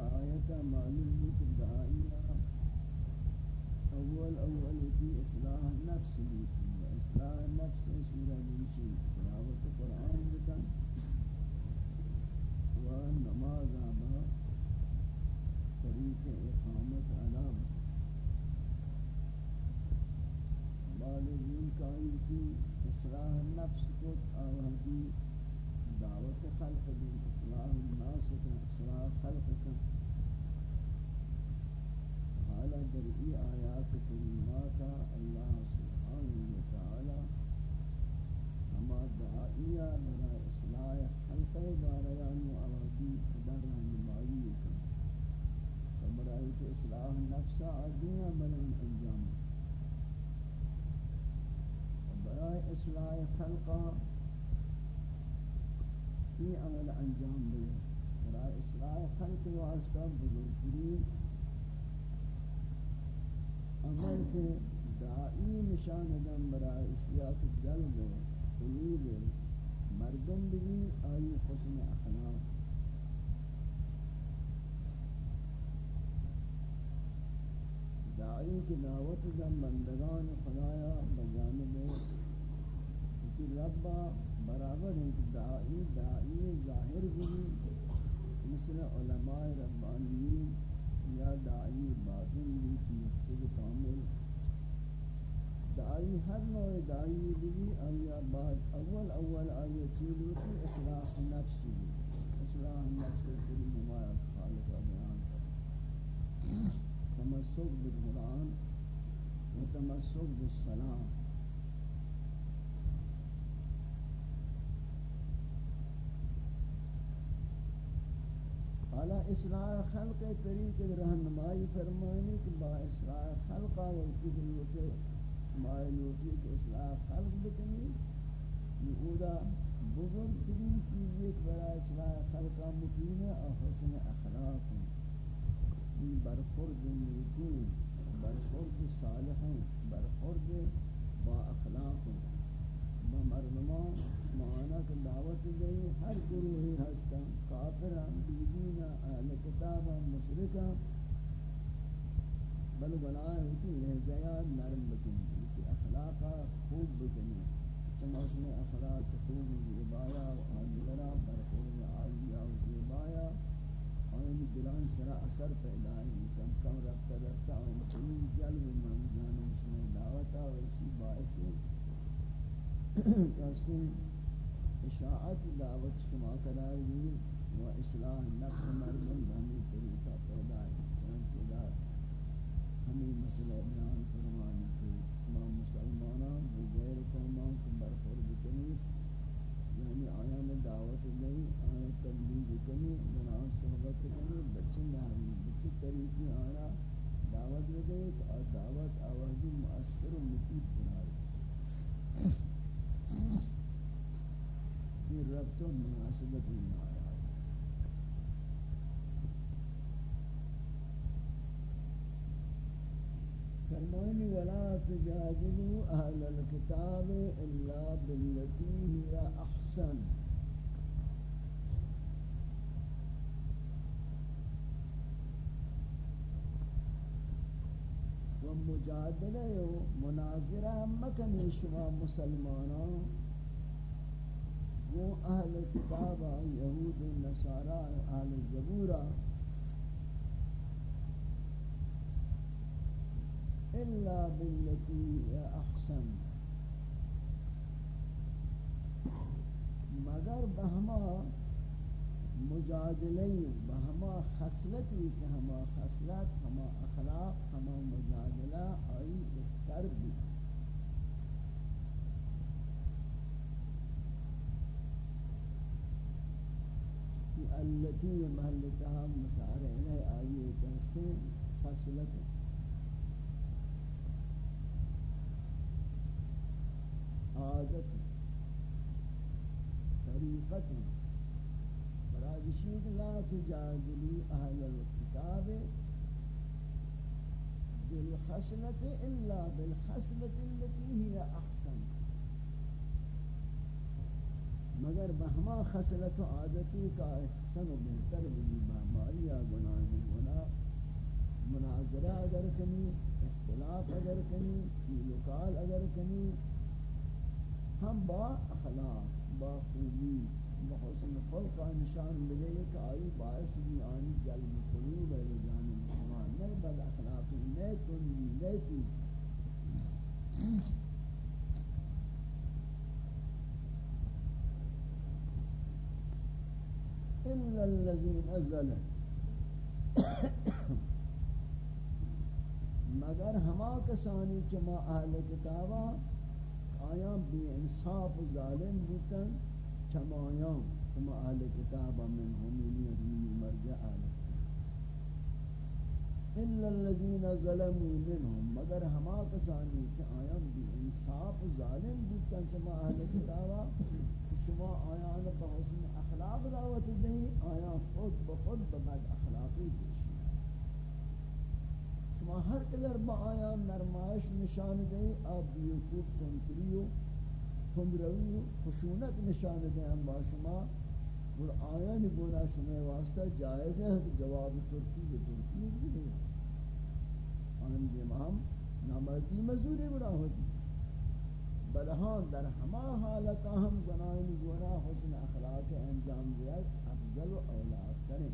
آیات معلوم ہے کہ دعائیہ اول اول کی اصلاح نفس بھی اصلاح نفس سورہ نیچی تلاوت قرآن بکن و نماز آبا طریق اقامت علام بالغین کائی کی اصلاح نفس کو آوہدی دعوت خلق دی اصلاح الناس کا اصلاح خلق کا در ای آیات کریمات اللہ سبحانہ وتعالی ہما دعائیہ برا إصلاح خلق باریان و آوازی در رہنمائی کا برای کہ إصلاح نفس آدیاں بلن انجام برای إصلاح خلقہ ای عمل أنجام. دے برای إصلاح خلق واسطہ بزرگترین عمل کے دائی نشان دم برای اشیاء کے جلب قلوب مردم بھی آئی حسن اخلاق. دائی کی دعوت دم بندگان خدایا بجانب کہ ربا برابر ہے کہ دائی دائی ظاہر بھی مثل علماء ربانیین یا دائی باطن بھی کی کامل دائی ہر نوع دائی بھی آیا بعد اول اول آیا چیز کی اصلاح نفس بھی اصلاح نفس کلی نمایت خالق بیان کر تمسک بالقرآن و تمسک بالسلام اصلاح خلق طریق رہنمائی فرمانی کہ با اصلاح خلق و کدریت مائلوٹی کہ اصلاح خلق بکنی، یہ بزرگ ترین چیز ایک برای اصلاح خلق مکین اور حسن اخلاق برخورد نیکون برخورد صالحوں برخورد با اخلاق بمردمان معانا کہ دعوت دئی ہر گروہ ہستا کافران بیدین اہل کتابا مشرکا بل بلائے ہوتی لہجایا نرم بکنی کہ اخلاقا خوب بکنی چنانچہ میں اخلاق خوب زیبایا و آدھگرہ برخور عالیہ و زیبایا۔ آئین دلان سرا اثر پیدا ہے کم کم رفتہ رفتہ آئین قلوب جلو من جانب سے دعوتا و اسی باعث کسی اشاعت دعوت شما کرائی دی و اصلاح نفس مردم بہمی طریقہ پیدا ہے چنانچہ دا ہمیں مسئلہ بیان فرمانی کہ ما مسلمانان بغیر قومان کو برخورد کنی یعنی آیان دعوت نہیں آیان تبلیغ کنی جنان صحبت کنی بچے نحوی بچے طریقی آنا دعوت لگے کہ دعوت آوازی مؤثر و مفید یہ ربط و مناسبت فرمائنی ولا تجادلوا أهل الكتاب إلا بالتي هي أحسن. و مجادلہ و مناظرہ مکنی شما مسلمانان. وہ اہل کتاب یہود نصارا اہل زبورا الا بالتي احسن. مگر بہما مجادلے بہما خصلتی کہ ہما خصلت ہما اخلاق ہما مجادلہ آئی اختر بھی التي مهلتها مشارع ہے آئیے کہتے فصلت عادت طریقت برادشید لا تجادلی اہل الكتاب بالخصلت إلا بالحسنة التي هي أحسن. مگر بہما خصلت و عادتی کا احسن و بہتر بھی مہمالی گناہ گناہ مناظرہ اگر کنی، اختلاف اگر کنی لکال اگر کنی ہم با اخلاق، با خوبی بحسن خلق نشان بدے کہ آئی باعث بھی آنی جلب قلوب ہے جانب مسلمان. نئے بد اخلاقی نئے کنی نئے چیز. إلا الذين نزل مگر ہما کسانی چما اہل کتابا آیا بی انصاف ظالم بوتن چما آیا چما اہل کتابا من ہمینی ہمینی مرجع آل إلا الذين ظلموا منهم مگر ہما کسانی کہ آیا بی انصاف ظالم بوتن چما اہل کتابا شما آیان بحسن اخلاق دعوت دیں آیا خود بخود ببد اخلاقی دیشی شما ہر قدر با آیان نرمائش نشان دیں آپ بیوکوب تنکریو تندروی و خشونت نشان دیں ہم با شما اور آیان گونا شما واسطہ جائز ہے کہ جواب ترکی بھی ترکی بھی دیں آنم دیم نامردی مزوری برا ہوتی بلہان در ہما حالتا ہم گناہین گناہ حسن اخلاق انجام دیا افضل و اولاد کریں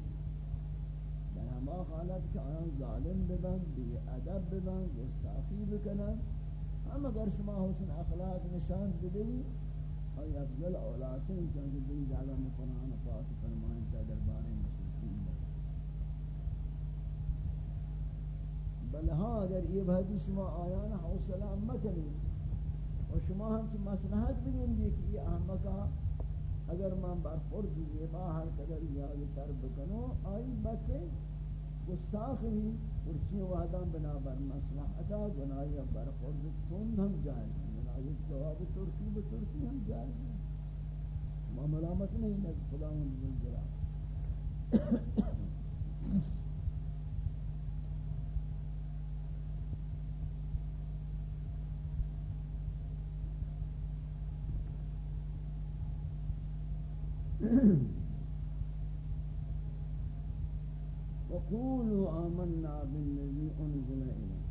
در ہما حالت کہ آن ظالم ببن بی ادب ببن گستاخی بکنن ہم اگر شما حسن اخلاق نشان بدئی اور افضل اولاد کریں چونکہ دی زیادہ مقرآن پاک فرمائن تا دربارے مسلسین بلہان اگر یہ بھدی شما آیان حوصلہ مکنی و شما ہم چی مصلحت بگیم دی کہ یہ احمقہ اگر من برخورد زیبا ہر قدر زیادہ تر بکنو آئی بکے گستاخ ہی ورچی وحدان بنا بر مصلحتا گناہی برخورد تون ہم جائز ہیں گناہی جواب ترکی بترکی ہم جائز ہیں ما ملامت نہیں نزد خدا ہوں جلال وقولوا آمنا بالذي انزل إليه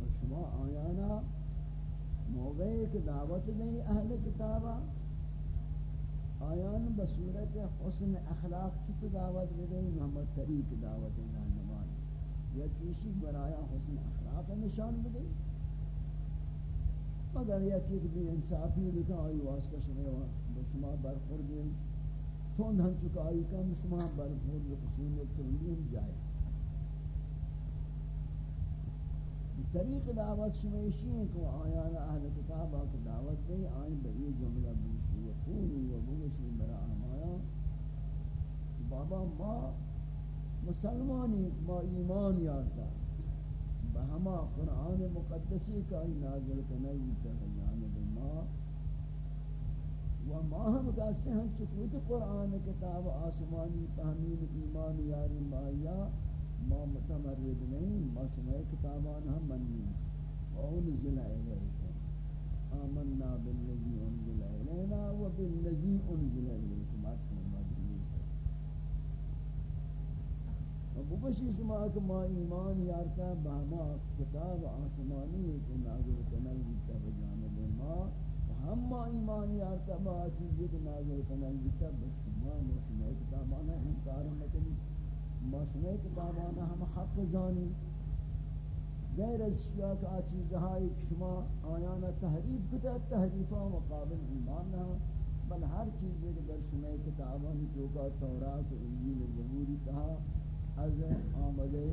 وشما آیانا موقعی کہ دعوت دیں اہل کتابا، آیان بصورت حسن اخلاق چت دعوت دیں محمد طریق دعوت رہنمان یا کیشی برایا حسن اخلاق نشان دیں مگر یا کہ بھی انصافی لکھا آئی واسطہ شما شما برخوردین. تون ہم چکا آئی کم شما برخورد خصوصیت تندیم جائز. طریق دعوت شمیشی ہیں کہ آیان اہل کتاب آکھ دعوت دیں، آئین بئی جملہ بوشی یقونی و بوشی برا آمایا. بابا ما مسلمانی ما ایمان یارتا. بہما قرآن مقدسی کا نازل کنائی تغیانب ما و ما ہم کہتے ہیں چکوت قرآن کتاب آسمانی، تحمیل، ایمان، یاری، مایا، ما متمرد نہیں ما شمع کتابان ہم منی و انزل الیکم آمنا باللذی انزل الینا و باللذی انزل الیکم. آسمان مادری و بکشی شما کہ ما ایمان یارتا بہما کتاب آسمانی کو نازل کنل بیتا بجانب ما ہم ایمان یارتا با چیزی کہ نازل کنن بیتا بشما موشمہ کتابانا انکار نکنی موشمہ کتابانا ہم حق زانی غیر از شیعہ کا چیزہائی شما آیانا تحریف کتا تحریفا مقابل ایمان نہ بل ہر چیز کہ در شما کتابانی جو کا تورات و انجیل زبوری کہا از آمدے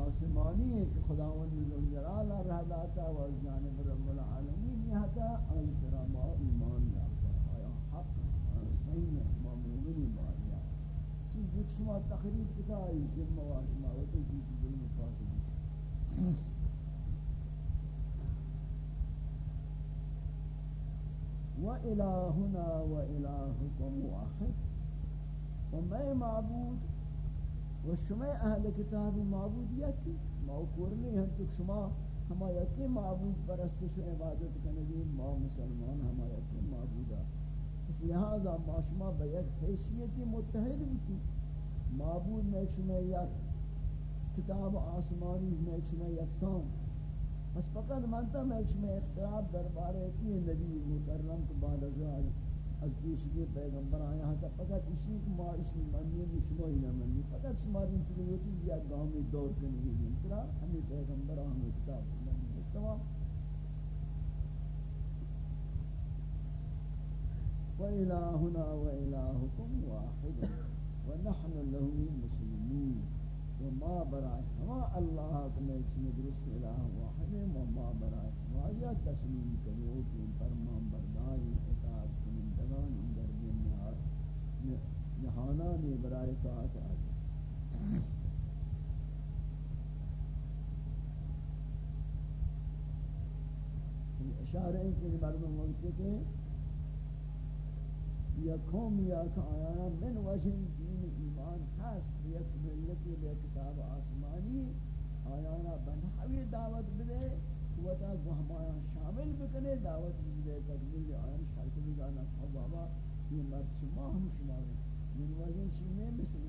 آسمانی ہے کہ خداوند ذل جلال رہ داتا و جانب رب العالمین یہ آئی سرا ما ایمان یافتا آیا حق ہے ما مومنی باریا چیز ایک شما تقریب کتا آئی جن مواشما و تو چیز ظلم فاسدی وَإِلَاهُنَا وَإِلَاهُكُمْ وَاحِدٌ. وَمَا معبود و شما اہل کتاب معبودیت موقور نہیں ہم تو شما ہما یکی معبود پرستش و عبادت کنگی ما مسلمان ہما یکی معبودا. اس لہذا معاشمہ بیک حیثیتی متحد بھی معبود میں ایک شمع یک کتاب آسمانی میں ایک شمع یکسان بس فقط منتا میں ایک شمع اختلاف دربارے کی نبی مکرم کو بعد از از پیشگی پیغمبر آیا ہاں فقط اسی کو ما اسی منی شما ہی نہ منی فقط شما دین چلی ہوتی یا گاؤں میں دور کرنی ہے ترا ہمیں پیغمبر ہمیں کتاب نبی استوا وإلهنا وإلهكم واحد ونحن له مسلمون وما برائے ہما اللہ کنے چنے درست الہ واحد. وما برائے ہما یا تسلیم کرو کہ فرمان برداری. اطاعت دنیا نہانانی برائے طاعت آجا اشارہ ہے کہ مردم وقت کہ یا قوم یا آیا من وجه دین ایمان هست یک ملتی به کتاب آسمانی آیانا بنحوی دعوت بده و تا گوهمایان شامل بکنے دعوت بده تکمیل آیان شرط بزانا بابا یہ مرد شما ہم شما من وجه شیمے مثل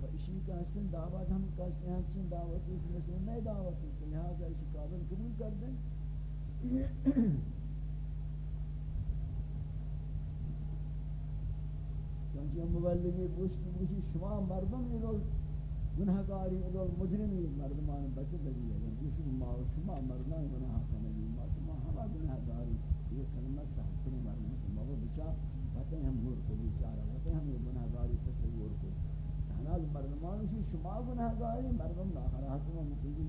و اسی کا حسن دعوت ہم کہتے ہیں چین دعوت ایک مثل نئے دعوت ہے لہذا اسی قابل قبول کر دیں چونکہ مبلغی پوشتی پوشتی شما مردم ایرول گناہگاری ایرول مجرمی مردمان بچے لگی ہے پوشتی ما و شما مردمان گناہ کنگی ما شما ہما گناہگاری یہ کلمہ صحبتنی مردم شما وہ بچا وقتی ہم گور کو بیچارا وقتی ہم یہ گناہگاری تصور کو۔ حنال مردمان اسی شما گناہگاری، مردم ناخر حکم مکلی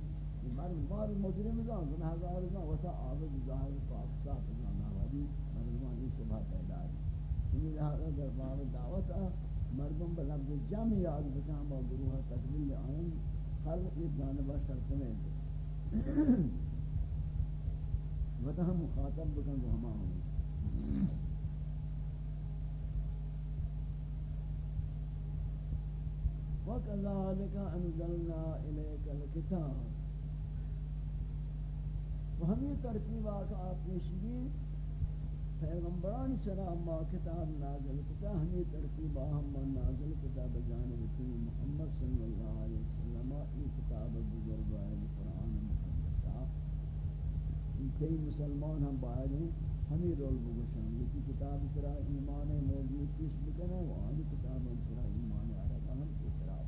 مرد مار مجرم زان گناہگار زان وقتا عابد ظاہر پاک صاحب زان ناوادی مردمان یہ شبہ پیدا ہے یہ لہذا در باب دعوت مردم بلفظ جمع یاد بکن، با گروہ تکمیل آئین خلق یہ جانبہ شرط میں دے وطا ہم مخاطب بکن وہ ہما ہوں وَكَذَلِكَ أَنزَلْنَا إِلَيْكَ الْكِتَابِ۔ و ہم یہ ترتیبات آپ نے پیشگی پیغمبران سلام ما کتاب نازل کتا۔ ہمیں ترتیب ہم نازل کتا بجانب تی محمد صلی اللہ علیہ وسلم۔ یہ کتاب بزرگ ہے قرآن مقدسہ۔ کئی مسلمان ہم باید ہیں۔ ہمیں رول بگوشن۔ لیکن کتاب سرا ایمان موجود پیش بکنا وہ آنی کتاب سرا ایمان عرب ہم اعتراف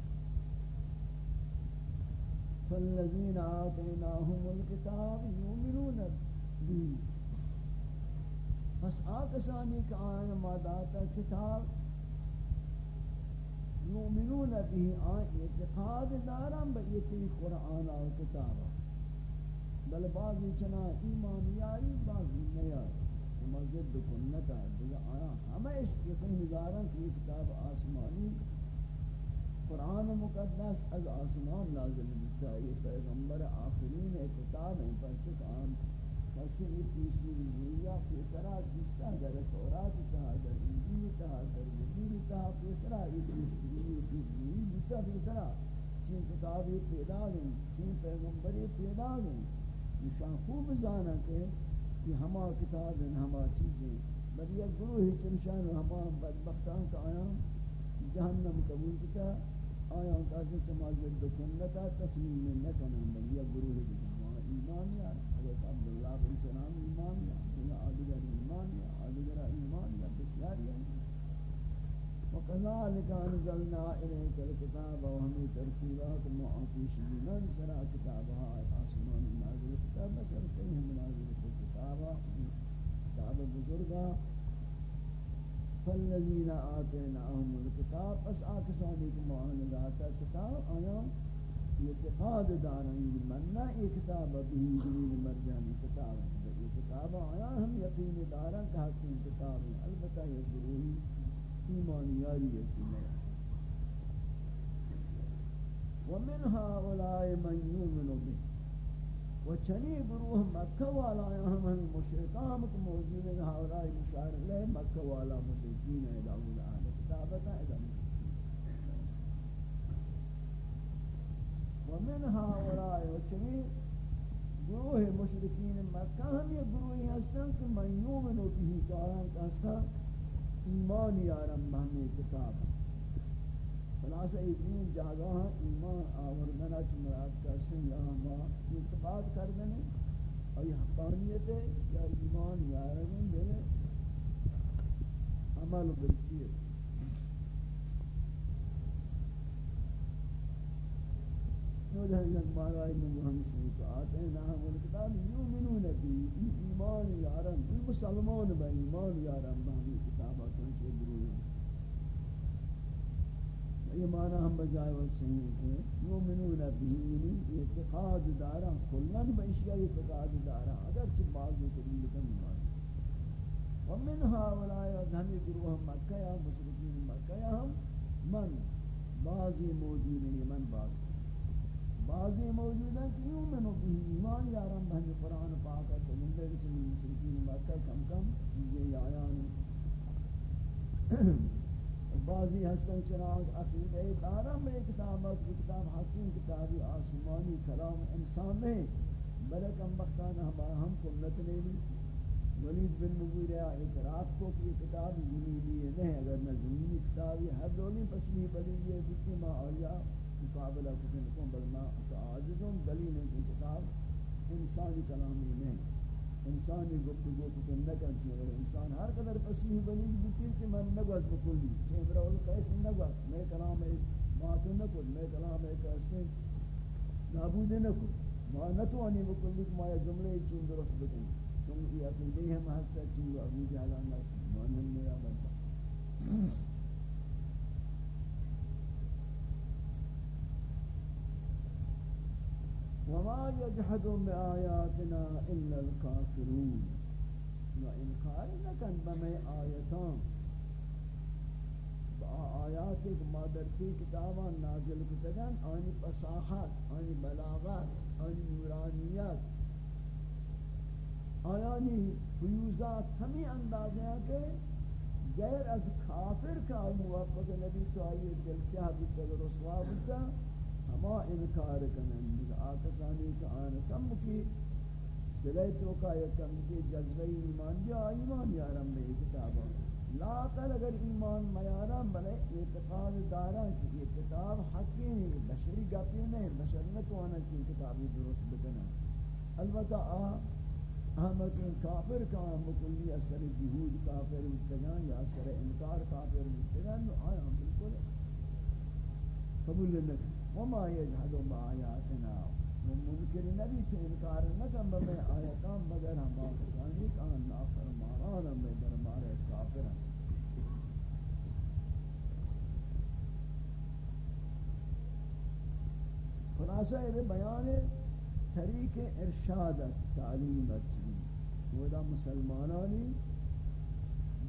فالذین آتیناہم الکتاب یومنون بھی پس آکسانی کہ آن ماداتا کتاب یومنون بھی آن اعتقاد دارم با ایتی قرآن و کتابا بل بعضی چنا ایمان یاری بعضی نیاری مزد کنتا دیگا آیا ہمیں اس یقین دارم کہ کتاب آسمانی قرآن مقدس از آسمان نازل بتا یہ پیغمبر آخرین کتاب ہیں پر چک آن کسی پیشی یا پیسرا جستا در تورات تا در انجیل تا در زبور تا پیسرا یہ پیشی پیشی جستا پیسرا چین کتابی پیدا گئی چین پیغمبری پیدا گئی نشان خوب زانا کہ یہ ہما کتاب ہیں ہما چیزیں بل یک گروہی چنشان ہما بدبختان کا آیا جہنم قبول کتا آیا کسی چما زد کنتا تسلیم نکنن بل. یک گروہی ہما ایمان یار حضرت عبداللہ بن سلام ایمان یا؟ یا آدگر ایمان یا؟ آدگر ایمان یا؟ بسیار یا وَقَذَلِكَ أَنزَلْنَا إِلَيْكَ الْكِتَابَ وَهَمِي تَرْتِيبَاتُ مُعَافِيشِ مِنَنْ سَرَا كِتَابَهَا آسمان نازل بسر کہیں نازل کتابا. کتاب بزرگا. فالذین آتیناهم الكتاب، پس آکسانی کو معانداتا کتاب، آیا اعتقاد دارن من، نہ یہ کتاب بھی دین مرجانی کتاب یہ کتاب آیا، ہم یقین دارن کہ حقین کتاب البتہ یہ ضروری ایمانیاری یقین ہے ومن هؤلاء من يؤمن به۔ وچنی گروہ مکہ والا ہم ہم مشرکان کو موجود ہیں هؤلاء مشار لے مکہ والا مشرکین ہے داؤد اہل کتابت ہے ومن هؤلاء وچنی گروہ مشرکین مکہ ہم یہ گروہی ہستن کہ من یومنو بھی کاران کہستا ایمان یارم بہمی کتاب خلاصہ ایدین جاگہ ایمان آوردنا چھ مراد کسن یا ما اتباد کردنے اور یہ حقانیت ہے، یا ایمان یارم دے عمل بالکیت نور یک معنی من ہم سے آتے ہیں ہم الکتاب یؤمنون بی ایمان یارم مسلمان با ایمان یارم بہمی کتابات ان سے دروی یہ ہم بجائے وہ صحیح ہے یؤمنون بی یعنی اعتقاد دارا، کلن بشیا اعتقاد دارا اگر چھ بعض قبول کن ایمان ومن هؤلاء ہمیں گروہ مکہ، یا مشرکین مکہ، یا ہم، من، بعضی موجود ہیں، من بعض۔ بعضی موجود ہیں کہ یومنو بھی ایمان یارم بہنی قرآن پاک ہے، تو مندے چلی مشرکین مکہ کم کم چیزیں آیان بعضی ہستن چنانچ عقیدہ دارم میں کتابت کتاب حکیم کتابی آسمانی کلام انسان نہیں بلکہ ہم بختان ہمارا ہم کنت نہیں لی ولید بن مغیرہ اعتراف کو کہ یہ کتاب زمینی نہیں، اگر نہ زمینی کتابی ہر دولی پس نہیں بلی یہ بکی ما آیا، مقابلہ کتن کن بل ما عاجزوں دلیل ہے کہ کتاب انسانی کلامی نہیں۔ انسانی گفتگو کتن نکن چیئے اگر انسان ہر قدر فصیح بنی بکیر کہ من نگوز بکلی کہ امرہ قیس نگوز میں کلام بات نکل میں کلام ایک ایسے نابود نکل ما نتوانی بکلی کہ ما یہ جملے چون درست بکن تم یہ عقیدے ہم ہستا چون ابو جہلان نکل مانن میں آبتا وما يجحد بآياتنا إلا الكافرون وإنكار نكن بمي آياتان آیات ایک مادرتی کتاباں نازل کتگن آنی فصاحت آنی بلاغت، آنی نورانیت۔ آیانی فیوزات ہمیں اندازے ہیں کہ غیر از کافر کا موفق نبی تو آئیے دل سے حبیت رسوا بتا ہما انکار کنن دیگا آکسانی کا آن کم کی دلائی تو کا کم کی جذبہ ایمان، یا ایمان یارم میں کتابا. لا تل اگر ایمان میارم، بلے اعتقاد دارا کہ یہ کتاب حقی نہیں، بشری گپی نہیں، بشر نہ تو آنا کی کتابی درست بکنا البتہ آ، احمد کافر کا مکلی اثر جہود کافر مستگان یا اثر انکار کافر مستگان آیا بالکل قبول نکن وما يجحد بآياتنا ومنکر نبی تو انکار نکن بمی آیتان مگر ہم آکسانی کان نافرمانان ہم دربار کافر ہیں خلاصہ یہ بیان طریق ارشادت تعلیمت ودا مسلمانانی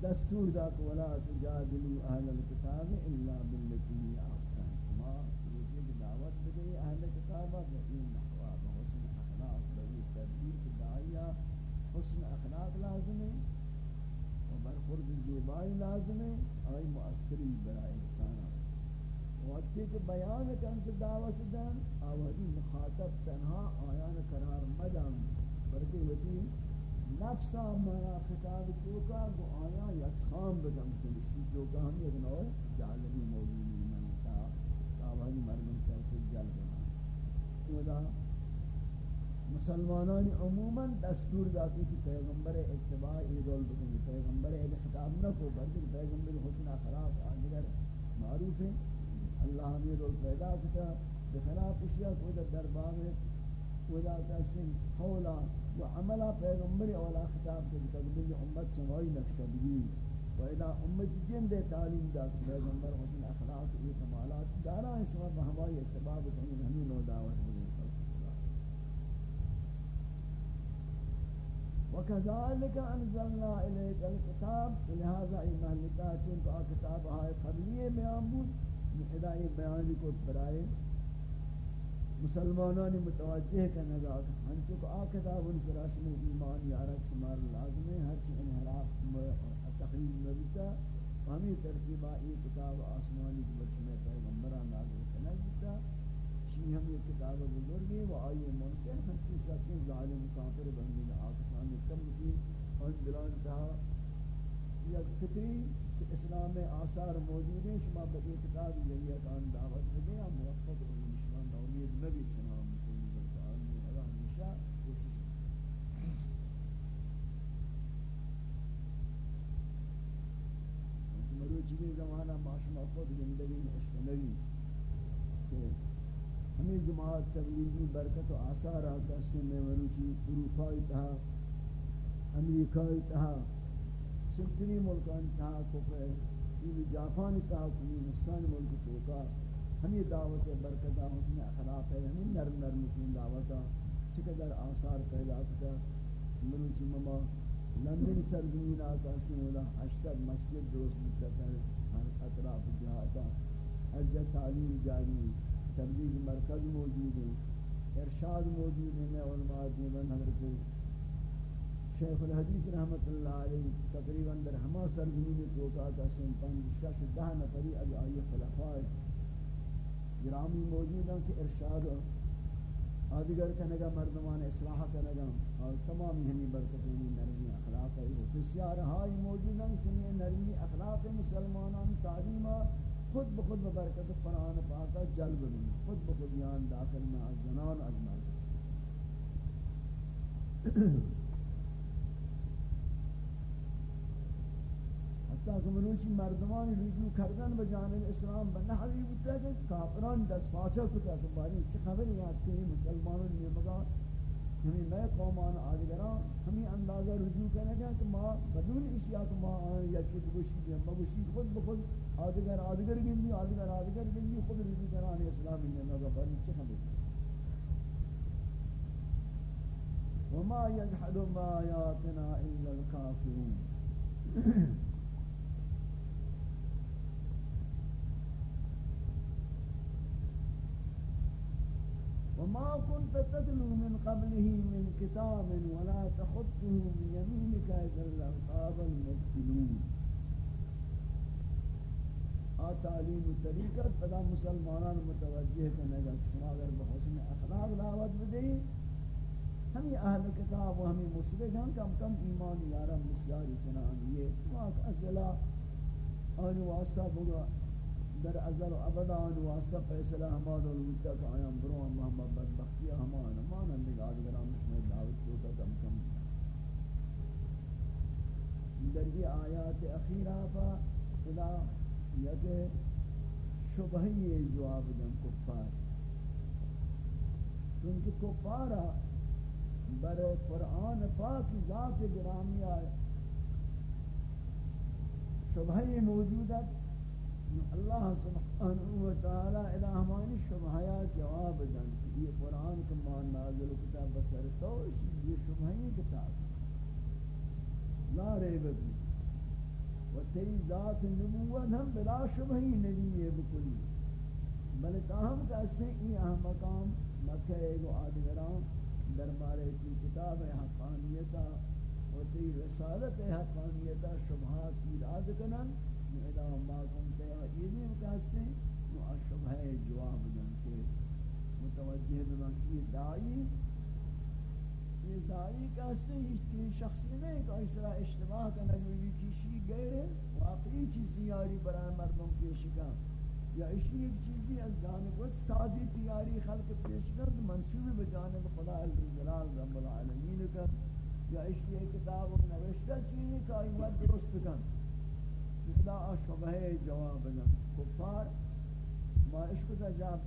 دستور دا ولا تجادلوا اهل الكتاب الا بالتي احسن دعوت اہل کتابہ بہین نحوہ بحسن اخلاق بہی تدبیر کی دعائیہ حسن اخلاق لازم ہے و برخورد زیبائی لازم ہے۔ آئی مؤثری برای انسان وقتی کہ بیان کن کہ دعوت دن آوہدی مخاطب تنہا آیان قرار مدن۔ بلکہ وقتی نفسا منا خطاب توکا گو آیا یکسام بدن کنسی توکا ہم یک نوع جالبی موجودی منتا آوہدی مردم جل بنا مسلمانان عموما دستور داتی کہ پیغمبر اتباع ای رول بکنی. پیغمبر ای خطاب نہ کو بلکہ پیغمبر حسن اخلاق، آدگر، معروف ہے اللہ ہمیں رول پیدا کتا. بخلاف اشیاء کو دربار ودا تحسن حولا و عملا پیغمبر اولا خطاب کے تقبل امت چنوائی نقشہ بھی وإذا امت جن دے تعلیم دا پیغمبر حسن اخلاق، یہ کمالات دارا شما بہمائی اتباع بکنین ہمیں نو دعوت بگن وكذلك انزلنا اليك الكتاب لهذا المهلكات چونکہ کتاب ہے قبلیہ بیان بود ہدایت بیان کو برائے مسلمانان متوجہ کا نگاہ ہن چونکہ آ کتاب ان سراش میں ایمان یارک شمار لازم ہے ہر چیز انحراف تقریر نبیتا ہمیں ترتیبہ یہ کتاب آسمانی کی برش میں پیغمبران نازل کرنا جتا چی ہم یہ کتاب بزرگی و آئی ممکن ہم کی سکیں ظالم، کافر، بندی آکسانی کم کی اور دلان تھا یک فکری اسلام آثار موجود ہیں۔ شما با اعتقاد یہی کان دعوت دے ہم موفق ہیں شما نومید نبی چنان مسلم بلکہ آدمی اللہ ہمیشہ کوشش مروچی زمانہ معاشمہ خود زندگی میں عشق نبی۔ کہ ہمیں جماعت تبلیغی برکت و آثار آتا سے میں مروچی اروپائی تہا، امریکائی تہا ستری ملکان تہا کفر یہ یعنی جاپان تہا کمیونستان ملک توکا، ہمیں دعوت برکتہ، حسن اخلاق ہے، ہمیں نرم نرم کی دعوتہ، چقدر آثار پیدا کتا مروچی مما، لندن سرزمین آتا سنولا اشتر مسجد درست مکتا ہے، اطراف جہاتا اجا تعلیم جاری تبلیغ مرکز موجود ہے ارشاد موجود ہے علماء دیوان حضرت شیخ الحدیث رحمت اللہ علیہ تقریباً در ہما سرزمین توقع کا سن پنج، شش، دہ نفری از آئی خلفاء گرامی موجود ہیں کہ ارشاد آدگر کنگا مردمان اصلاح کنگا اور تمام ہمی برکتونی نرمی اخلاق ہے بسیار ہائی موجود ہیں چنین نرمی اخلاق مسلمانان، تعلیم خود بخود ببرکت قرآن پاکا جلب بھی خود بخود یان داخل میں از زنان از مرد تاکہ مروچی مردمان رجوع کردن بجانب اسلام بنحوی بودتا ہے کہ کافران دست پاچا کتا کہ باری چی خبری ہے اس کے مسلمانوں نے مگا ہمیں نئے قومان آدگران ہمیں اندازہ رجوع کرنے گا کہ ما بدون اشیاء کہ ما آئیں یا چیز گوشی دیں ما گوشی خود بخود آدگر آدگر گندی آدگر آدگر گندی خود رجوع کرنے اسلامی نے مگا باری چی خبری وما يجحد ما آياتنا إلا الكافرون وما كنت تتلو من قبله من كتاب ولا تخطه بيمينك إذا الألقاب المبتلون. آ تعلیم و طریقت پدا مسلمانان متوجہ کرنے گا شما اگر بحسن اخلاق دعوت بدئی ہمیں اہل کتاب و ہمیں مشرک ہم کم کم ایمان یارم بسیاری چنان یہ واقع ازلا آنی واسطہ بگا در ازل و ابدان واسطہ فیصلہ ہمان الوتا کہ آیا برو اللہ محمد بدبختی ہمان ہمان اندگ آدگران میں دعوت کو کم کم. در یہ آیات اخیرہ پا خدا یک شبہی جواب دن کفار۔ کیونکہ کفارا بر قرآن پاک ذات گرامی آئے۔ شبہی موجودت اللہ سبحانہ و تعالی الہ ہمانی شبہیات جواب دن۔ یہ قرآن کا مان نازل کتاب بسر تو یہ شبہی کتاب۔ لا ریب بھی و تیری ذات نبوت ہم بلا شبہی نبی ہے بکلی۔ بل تاہم کہتے ہیں یہ اہم مقام مکہ ایگو آدگران دربارے کی کتاب حقانیتا و تیری رسالت حقانیتا شبہات کی راد کنن۔ اذا ما كنت يدي مكاستے نو اشبہ جواب دن کے متوجہ بنا کی دائی یہ دائی کاستے ہی شخصی نہیں کہ اس طرح اشتباہ کرنا جو یہ چیزی غیر واقعی چیزی یاری برای مردم پیش کا یا اسی ایک چیزی از جانب سازی تیاری خلق پیش کر منصوب بجانب خدا عزیزلال رب العالمین کر یا اسی ایک کتاب و نوشتہ چیزی کا ایوات درست کر ابتدا شبہ جواب دن کفار، ما عشق دا جاب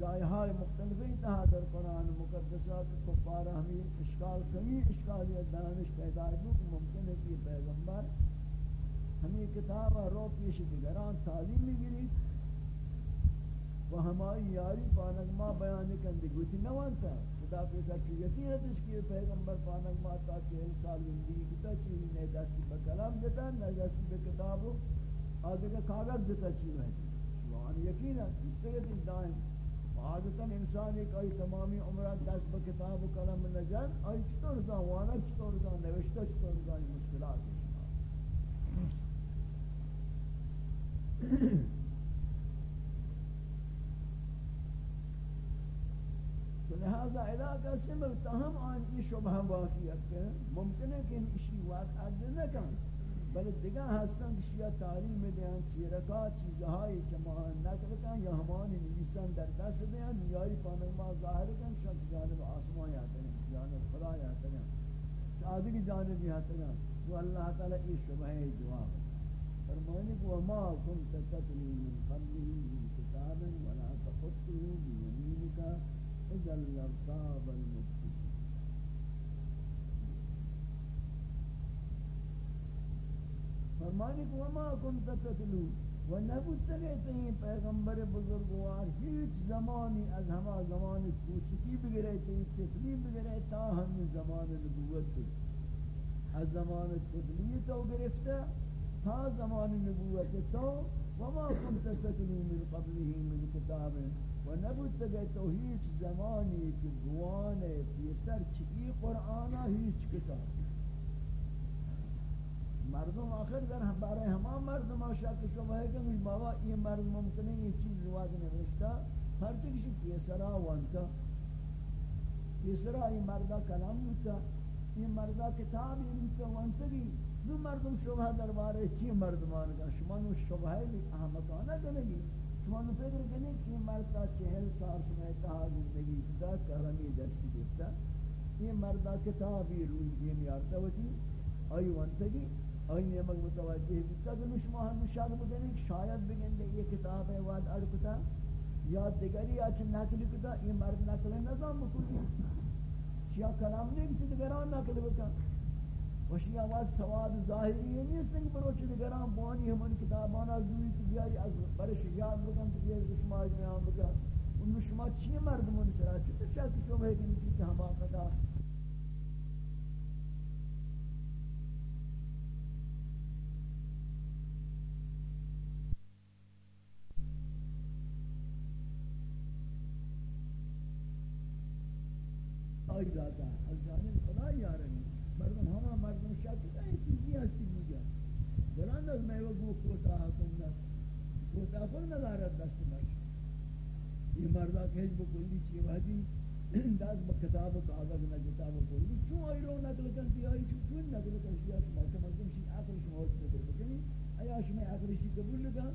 جائے مختلفی تہا در قرآن مقدسات کفار ہمیں اشکال، کمی اشکالی دانش پیدا ہے ممکن ہے کہ پیغمبر ہمیں کتاب رو پیش دیگران تعلیم گری و ہماری یاری پانگما بیان کندی گوتی نوانتا. خدا پیسا چیتی ہے تشکیر پیغمبر پانک ماتا چہل سال زندگی کتا چیزی نئے دستی با کلام دیتا نئے دستی با کتابو آگے کا کاغذ دیتا چیز ہے وہاں یقین ہے اس طرح دن دائیں عادتا انسان ایک آئی تمامی عمرہ دست با کتاب و کلام نجان آئی چطور دا وانا چطور دا نوشتا چطور دا مشکلات ہے تو لہذا علاقہ سے ملتہم آن ای شبہ واقعیت کے ممکن ہے کہ اسی وقت عد نہ کن بل دیگه هستن که شیا تعلیم دیان چیرکات چیزهای چماهن نقل کن یا همان نویسن در دست دیان نیایی پانک ما ظاهر کن شان جانب آسمان یاتا کن جانب خدا یاتا کن شادی کی جانب یاتا کن تو اللہ تعالی ای شبہ دعا فرمائنی کہ وما کنت تتلی من قبله من کتاب ولا تخطه بيمينك اذا لارتاب المبتل فرمانی کہ وما کنت تتلو، و نبود تگیتے ہیں پیغمبر بزرگوار ہیچ زمانی از ہما زمان کوچکی بگریتے ہیں تفلی بگرے تا ہم زمان نبوت تھی۔ از زمان تفلی تو گرفتا تا زمان نبوت تو، وما کنت تتلو من قبله من کتاب۔ و نبود تگیتے ہیچ زمانی کہ گوانے پیسر چکی قرآن ہیچ کتاب۔ مردم آخر در برای همه مردم شک شما ہے کہ بابا یہ مرد ممکن ہے یہ چیز رواج نوشتا ہر چیز پیسرا وانتا. پیسرا یہ مردہ کلام ہوتا یہ مردہ کتاب یہ ہوتا وانتا بھی دو مردم شبہ دربارے چی مردمان کا شما نو شبہ بھی احمقانہ کنگی شما نو فکر کنی کہ مردہ چہل سال شما اتحا زندگی دا کرمی دستی دیتا یہ مردہ کتابی روی دیم یارتا ہوتی آئی وانتا آئین یہ مگ متوجہ بیتا کہ نشما ہم نشاد بگنی شاید بگن دے یہ کتاب ہے واد ارکتا یا دیگری آچ نکلی کتا یہ مرد نکل نظام مکلی شیا کلام نہیں کسی دیگران نکل بکن وشی آواز سواد ظاہری ہے نہیں سنگ بروچ دیگران بانی ہمن کتابانا زوی کی بیاری از برش یاد بکن تو بیاری نشما اجمیان بکن ان نشما چی مرد منسرا چی تو چاہتی شما ہے کہ نکی ہما قدا خدای ذاتا از جانب خدای یارمی. مردم همه مردم شک این چیزی هستی میگه بلند از میوه گو کوتا حکم نست کوتا کن ندارد دست نش یہ مردہ کہج بکلی چی وحدی، دست با کتاب و کاغذ نہ کتاب و کلی. چون آئی رو نقل کن تی آئی چون چون نقل کن شیعہ شما. کم از کمردم شی عقل شما ہوت نکر بکنی؟ ایا شما عقل شی قبول لگا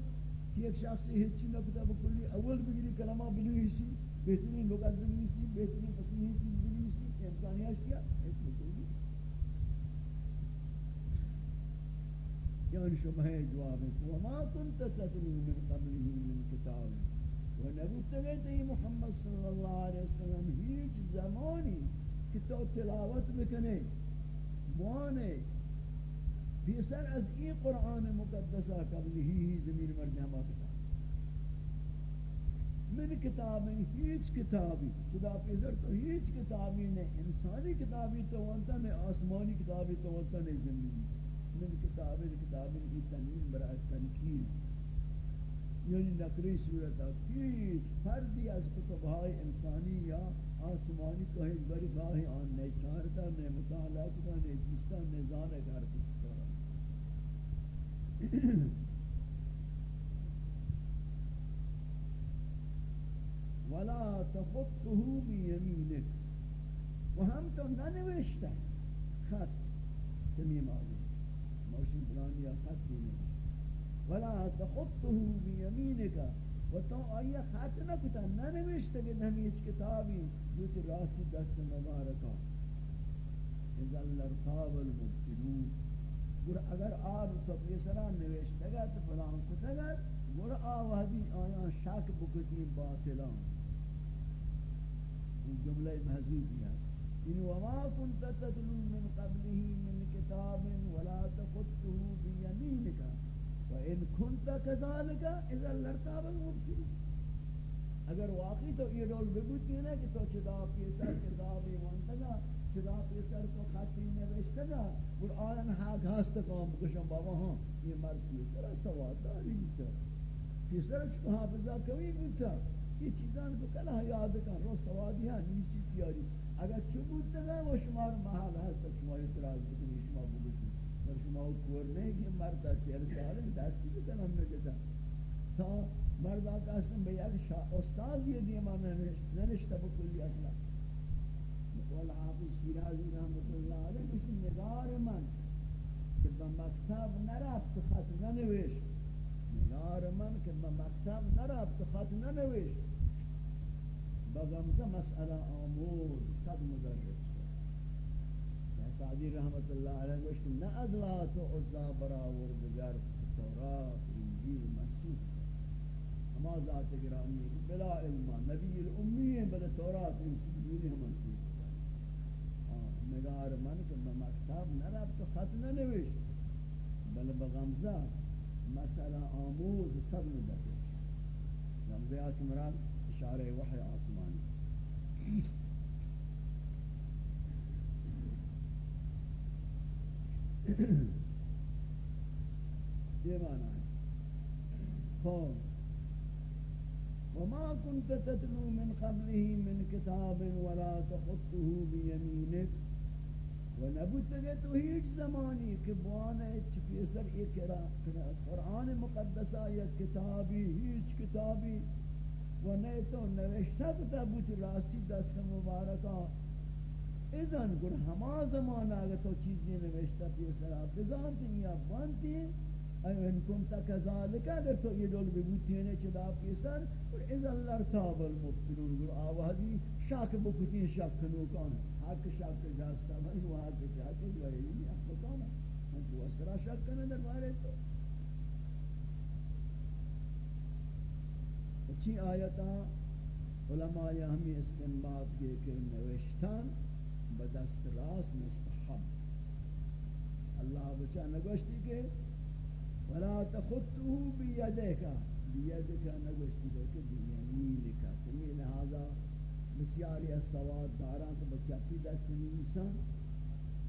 کہ ایک شخص ہیچی نہ کتاب و کلی اول بگیری کلمہ بنویسی. بہترین لغت بنویسی بہترین فصیحی چیز امکانیاش کیا ایک مکلی یعنی شبہ جواب ہے وما كنت تتلو من قبله من کتاب و نبوت گئے محمد صلی اللہ علیہ وسلم ہیچ زمانی کہ تو تلاوت بکنے موانے بیسر از ای قرآن مقدسہ قبل ہی زمین مرجعہ کتاب من کتاب ہیچ کتابی خدا پیزر تو ہیچ کتابی نے انسانی کتابی تو وانتا نے آسمانی کتابی تو وانتا نے زمینی من کتاب کتاب کی تنین برای تنکیر یعنی نقری صورتا ہیچ فردی از کتبهای انسانی یا آسمانی کو ہیچ بری باہی آن نے چارتا نے مطالعہ کتا نے جستا نے زانے کرتی ولا تخطه بيمينك وهم تو ننوشته خط تمیم آدم موشن فلانی یا خط بینوشت ولا تخطه بيمينك و تو آیا خط نکتا ننوشته کہ ہم یہ کتابی. جو کہ راسی دست مبارکا. اذا الارتاب المبتلون. گر اگر آب تو پیسرا نوشته گا تو فلان کتا گا گر آوہدی آیا شک بکتی باطلان. جملہ محذوب ہے إن وما كنت تتلو من قبله من كتاب ولا تخطه بيمينك وإن كنت كذلك إذا لارتاب المبطلون اگر واقعی تو یہ رول بگوتی ہے کہ تو چدا پیسر کتابی منتگا چدا پیسر تو خطی نوشتے گا اور آن حق ہست کام بکشم بابا ہاں یہ مرد پیسر سواداری بیتا. پیسر چکو حافظہ کوئی بیتا. یہ چیزاں کو کلا یاد کر رو سوادی ہیں نیسی تیاری اگر چو بود نہ وہ شما محل ہست شما اعتراض بکنی شما بگید پر شما کور نہیں کہ مرد چہل سال دستی بھی ہم نے دیتا تا مرد قسم به یک استاد یہ دی من ننشتا بکلی اصلا. مولا حافظ شیرازی رحمت اللہ علیہ کچھ نگار من که به مکتب نرفت خط ننوشت. نگار من که به مکتب نرفت خط ننوشت. بغمزه مسئله آموز، صد مدرس یعنی سعدی رحمت اللہ علیہ گوشت نہ از لات و عزا براوردگر تورات، انجیل منسوخ ہما ذات گرامی، بلا علم نبی الامی ہیں بلا تورات، انجیل ہم منسوخ نگار من کہ مکتب نہ رب تو خط نہ نوشت بل بغمزہ مسئلہ آموز سب مدرس. غمزیات مراد اشارہ وحی آسمانی یہ معنی ہے۔ خوب وما كنت تتلو من قبله من كتاب ولا تخطه بيمينك۔ ونبوت تو هیچ زمانی کہ بوانے چپی سر ایک قرآن مقدس آیت کتابی، ہیچ کتابی۔ و نہیں تو نوشتہ کتا بوت راستی دست مبارکہ اذن گر ہما زمانہ اگر تو چیزیں نوشتہ پی سر آپ بزانتی یا بانتی. ان کنتا کذالک، اگر تو یہ دول ببوتی ہیں چدا پی سر گر اذن لرتاب المبتلون گر آوہدی شاک بکتی شاک کنوکان حق شاک جاستا بھئی وہ حق شاک جو ہے یہ حق بکانا ہم تو اسرا شاک کنے در بارے تو. اچھی آیتا علماء ہمیں استنباط کے کہ نوشتان بدست راست مستحب. اللہ بچا نگوشتی کہ ولا تخطه بيدك بيدك نگوشتی کہ بیمینک تمی لہذا بسیاری از سواد داران تو بچاتی دست نیسان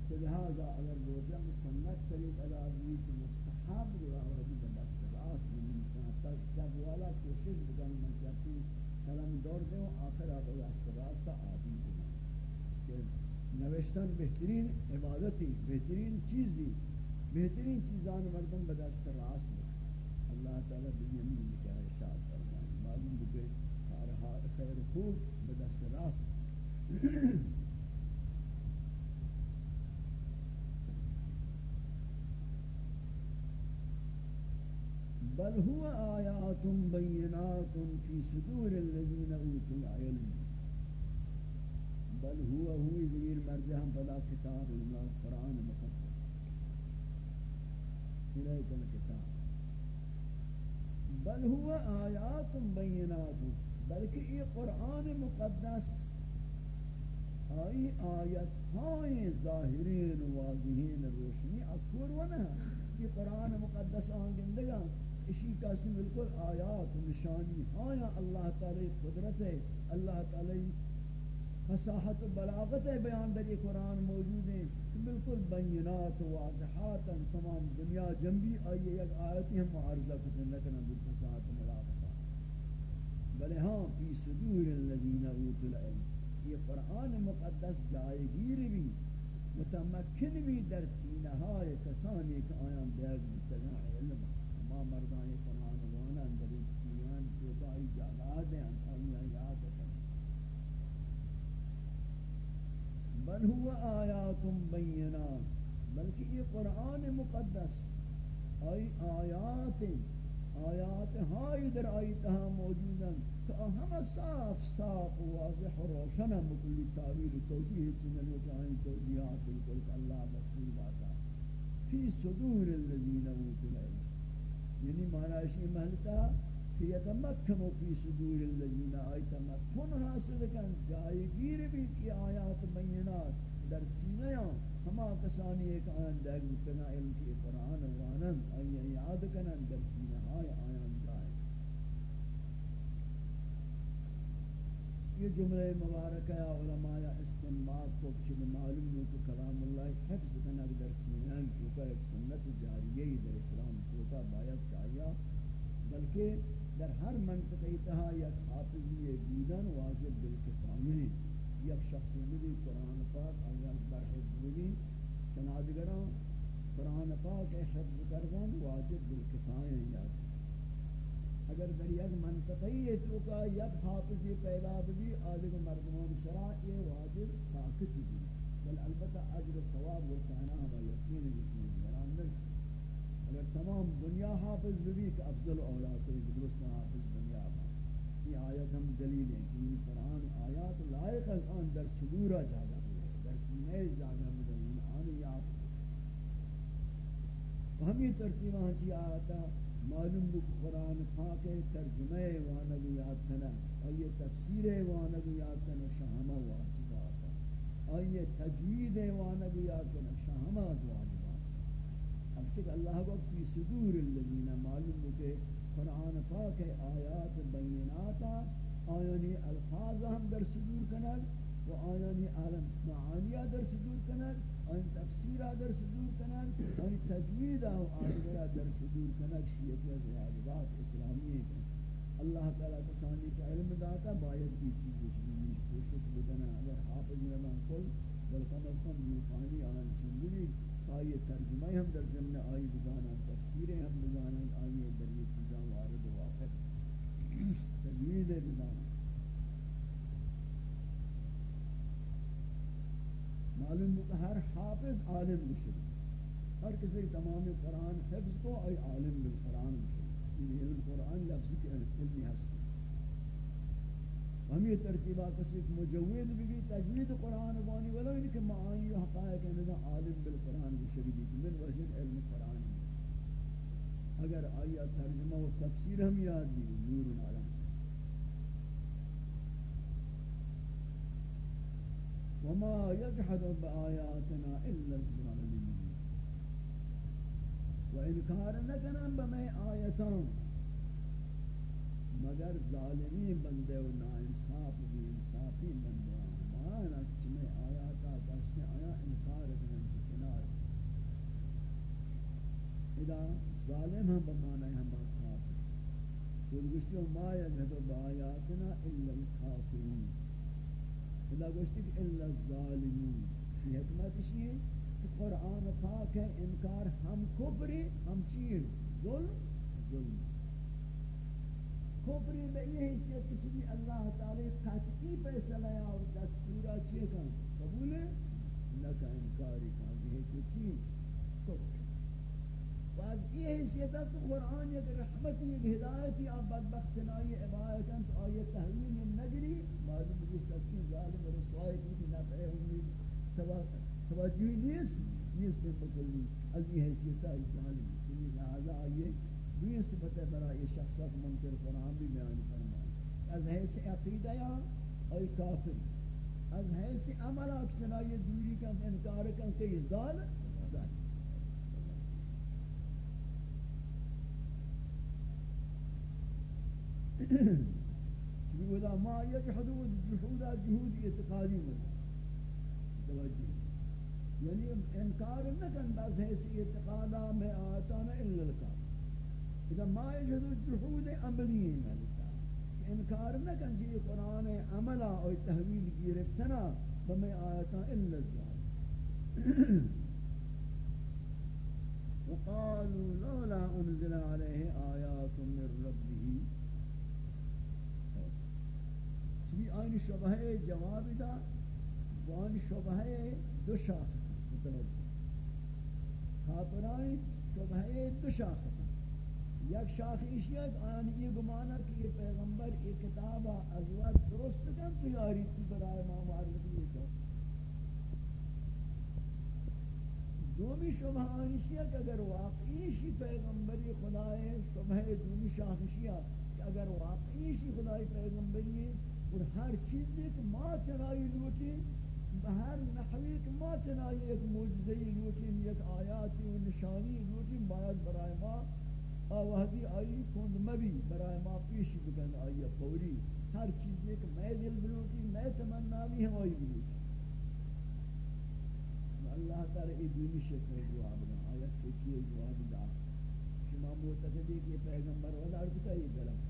تو لہذا اگر روزہ سنت طریق ادا ہوئی تو مستحب رو آوازی جب والا کوشش بکن من چاہتی کلم دور دے آخر آپ دست راست آبی بکن نوشتن بہترین عبادتی بہترین چیزی بہترین چیزان مردم بدست راست میں اللہ تعالی بیمین کیا ارشاد فرمائے معلوم بکے خیر خوب بدست راست بل هو آیات بینات فی صدور الذین اوتوا العلم. بل هو هو ضمیر مرجع ہم بلا کتاب اللہ، قرآن مقدس. الیک الکتاب بل هو آیات بینات، بلکہ یہ قرآن مقدس. آئی آیت ہائیں ظاہرین واضحین روشنی اکور و نہ، یہ قرآن مقدس آنگندگا اسی کسی بالکل آیات نشانی ہاں آیا اللہ تعالی قدرت ہے، اللہ تعالی فصاحت و بلاغت بیان در یہ قرآن موجود ہیں۔ بالکل بینات و واضحات تمام دنیا جنبی آئیے ایک آیتی ہم معارضہ کتن لکنہ بالفصاحت و بلاغت بلے ہاں فی صدور الذین اوت العلم، یہ قرآن مقدس جائے گیر بھی، متمکن بھی در سینہائے کسانی کہ آیان بیگ مستجع علم ما مردان قرآن وانا اندر ایمان جو بائی جالات ہیں آیان یاد بل هو آیات بینات بلکہ یہ قرآن مقدس. آئی آیات آیات ہائی در آئی تہا موجودا تو ہم صاف صاف واضح روشن مکلی تعویل توجیہ چنل وکائیں توجیہات بالکل اللہ بسمی باتا فی صدور الذین اوتوا العلم یعنی معنی اسی محلتا کہ یتمکنو فی صدور اللذین آیت مکن حاصل کن جائے گیر بھی کی آیات بینات در سینیاں ہما کسانی یعنی ایک آیان دیکھ بکنا علم کی قرآن وانن آیان یاد کنن در سینہائی آیان جائے یہ جملہ مبارکہ علماء استنباط کو چل معلوم ہے کہ کلام اللہ حفظ کنک در سینیاں یعنی چوکا ایک سنت جاریہ در اسلام. چوکا باید چاہیا بلکہ در ہر منطقی تہا یک حافظی بودن واجب بالکفایہ یک شخص بھی قرآن پاک آیا بر حفظ بھی چنادگران قرآن پاک حفظ کردن واجب بالکفایہ ہیں اگر در یک منطقی تو کا یک حافظی پیدا بھی آدھگ مردمان سرا یہ واجب ساکت بھی بل البتہ اجر ثواب و کہنا ہم یقین جسمی گران تمام دنیا حافظ بھی کہ افضل اولاد کوئی درست حافظ دنیا کا یہ آیت ہم دلیل ہے کہ یہ قرآن آیات لائق الان در صدورہ جاگا ہے، در سینے جاگا مدنین آن یاد ہمیں ترتیبہ ہنچی آیتا معلوم بک قرآن پاک ترجمہ وانگو یاد کنا اور یہ تفسیر وانگو یاد کنا شہمہ واجب آتا اور یہ تجوید وانگو یاد کنا شہمہ واجب چک اللہ کو فی صدور الذین معلوم کہ قرآن پاک آیات بیناتا آیانی الفاظ ہم در صدور کنر و آیانی عالم معانیہ در صدور کنر آیان تفسیرہ در صدور کنر آیان تجویدہ و آیانہ در صدور کنر شیعت و واجبات اسلامی اللہ تعالیٰ کسانی کا علم داتا، باید کی چیزیں شنی کوشش بدنا اگر حافظ نمان کل، بلکہ از کم نیفانی آن چندی آئیے ترجمہ ہم در ضمن آئی بزانا تفسیریں ہم بزانا آئیے در یہ چیزاں وارد واقع تجوید بزانا معلوم کہ ہر حافظ عالم بشر ہر کسی تمام قرآن حفظ کو، آئی عالم بالقرآن بشر یہ یعنی علم قرآن لفظی کے علمی حسن ہم یہ ترتیبات سے مجوید بھی تجوید قرآن بانی ولا ان کے معانی و حقائق ہیں عالم بالقرآن کی شریعت من وجہ علم قرآن. اگر آیا ترجمہ و تفسیر ہم یاد دی نور عالم وما يجحد بآياتنا إلا الظالمين وإنكار نكنا بما آياتان مگر ظالمی بندے و ناانصاف بھی انصافی بندے مانا چمیں آیا تا دست آیا، انکار کرن کنار ادا ظالم ہم بمانا ہم بخاف قل گشتی ما یجہد بآیاتنا الا الخافرون ادا گشتی الا الظالمون۔ فی حکمت شیئے کہ قرآن پاک ہے، انکار ہم کفری ہم چیر ظلم ظلم۔ کفری میں یہ حیثیت کہ چلی اللہ تعالی قطعی فیصلہ ہے اور دستورہ چیئے کن قبول ہے؟ نکا انکاری کن یہ حیثیت چی کفر بعض یہ حیثیت ہے کہ قرآن یک رحمتی یک ہدایتی آپ بدبخت نائی عبایتاں تو آیت تحویل نگری معلوم جس تکی ظالم رسوائی کی نفع امید توجہی نیست نیست بکلی۔ از یہ حیثیت ہے ظالم لہذا آئیے دوی صفت برای شخصات منکر قرآن بھی بیان فرمائے از حیث عقیدہ یا ای کافر. از حیث عمل اکسنا یہ دوری کا انکار کن کہ یہ ظال ظال بودا ما یجحدود جحودا جهود اعتقادی میں توجہ یعنی انکار نہ کن بس حیث اعتقادا میں آتا نہ الا الکافر. اذا ما يجد الجحود عملی ملتا انکار نہ کن جی قرآن عملا اور تحویل گرفتنا بمی آیتا الا الظاہر وقالوا لولا انزل عليه آيات من ربه. چی آئین شبہ جواب دا؟ وان شبہ دو شاخ متوجہ. خاطرائیں شبہ دو شاخ یک شاخی آن یہ گمانا کہ یہ پیغمبر یہ کتاب ازواج درست کن تو یاری تھی برای ما معرفی ہے دومی شبہ آنشیہ کہ اگر واقعی شی پیغمبری خدای شبہ دومی شاخشیہ کہ اگر واقعی شی خدای پیغمبری اور ہر چیز ایک ما چنائی لوٹی بہر نحوی کہ ما چنائی ایک موجزی لوٹی ایک آیاتی و نشانی لوٹی باید برای ما آوہدی آئی کند مبی، برای ما پیشی بکن آئی فوری. ہر چیز ایک میں دل بلوٹی میں تمنا بھی ہم آئی بلوٹی اللہ تعالی ای دینی شکر جواب دا آیت سوچی جواب دا شما معتقدی کہ پیغمبر والا عرض کا یہ غلط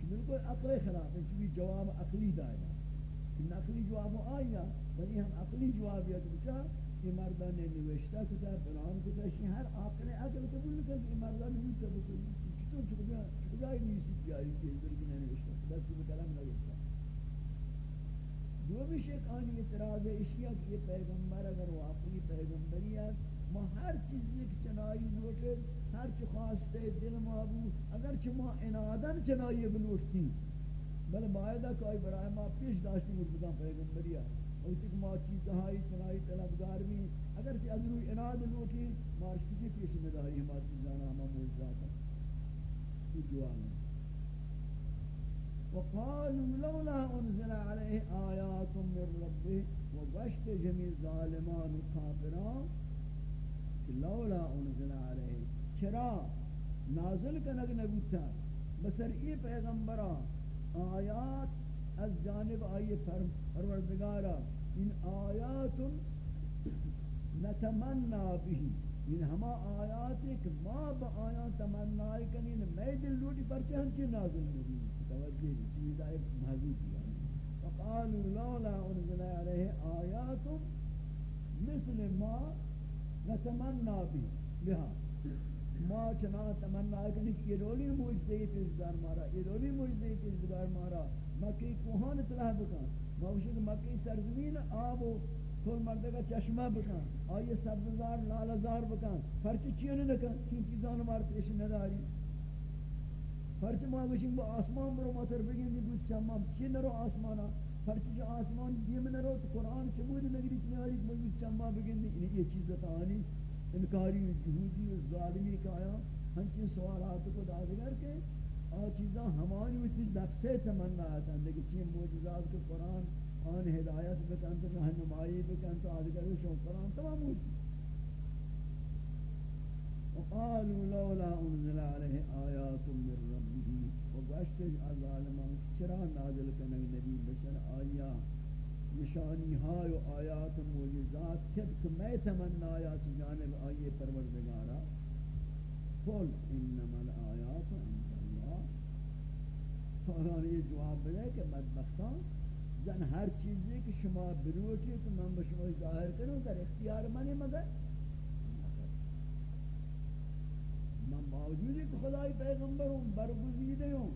کہ بالکل عقل خلاف ہے چونکہ جواب عقلی دائے کہ نقلی جواب آیا ولی ہم عقلی جواب یا بچا یہ مردان نے نوشتہ کتا فلان کتا شی ہر عقل عقل قبول کر یہ مردان نہیں کر بکلی چطور چکا چکا ہی نہیں سی جاری کی اندر کی نوشتہ دست میں کلام نوشتہ جو بھی شک آنی اعتراض ہے اشیاء کہ پیغمبر اگر واقعی پیغمبری ہے ما ہر چیز ایک چنائی لوٹے ہر چی خواستے دل محبوب اگر چی ما انادن چنائی بلوٹتی بل باید کوئی برای ما پیش داشتی مجبودان پیغمبریا اور تک ما چیز ہائی چنائی طلبگار بھی اگر چی از روی اناد لوٹی، ما اشتی پیش نداری ہما چیزانا، ہما موجزاتا یہ جواب ہے۔ وقالوا لولا انزل عليه آيات من ربه وبشت جميع ظالمان كافران لولا انزل عليه چرا؟ نازل کنگ نبوتا بسر ای پیغمبران، آیات از جانب آئی فرم پروردگارا ان آیات نتمنا بھی ان ہما آیات ایک ما با آیات تمنائی کنین میں دل لوٹی پر پرچے ہنچے نازل نبی توجہ چیز ایک محضوب کیا فقالوا لولا انزل علیہ آیات مثل ما نتمنا بھی لہا ما چنا تمنا کنی کہ رولی موجزے پیش دار مارا یہ رولی موجزے پیش دار مارا مکی کوہان اطلاع بکن ما مکی سرزمین آب و کل مردے کا چشمہ بکن آئیے سبزار لالزار بکن. پرچی چیئے نکن چین چیزان مار پیش نداری. پرچی ما وشک با آسمان برو ماتر بگین دی بود چمم چی نرو آسمانا؟ پرچی جو آسمان دیم نرو؟ تو قرآن چمود نگری چنیاری بود چمم بگین دی. یہ چیز دتانی انکاری و جہودی و ظالمی کا آیا؟ ہنچین سوالات کو دادگر کے آ چیزاں ہمانی ہوتی نفسے تمنا آتا ہے لیکن چین موجزات کے قرآن، آن ہدایت بکن تو رہنمائی بکن تو آدھگر شو قرآن تمام ہوتی وقالوا لولا انزل عليه آیات من ربه وگوشت از عالمان چرا نازل کنگ نبی بسر آیات نشانی های و آیات و معجزات طبق میں تمنا آیات جانب آئیے پروردگارا؟ قل انما الآیات عند فہران یہ جواب دے کہ بدبختان زن ہر چیزی کہ شما بروٹی تو من بشما ظاہر کروں در اختیار منی مگر من باوجود کہ خدای پیغمبر ہوں برگزیدے ہوں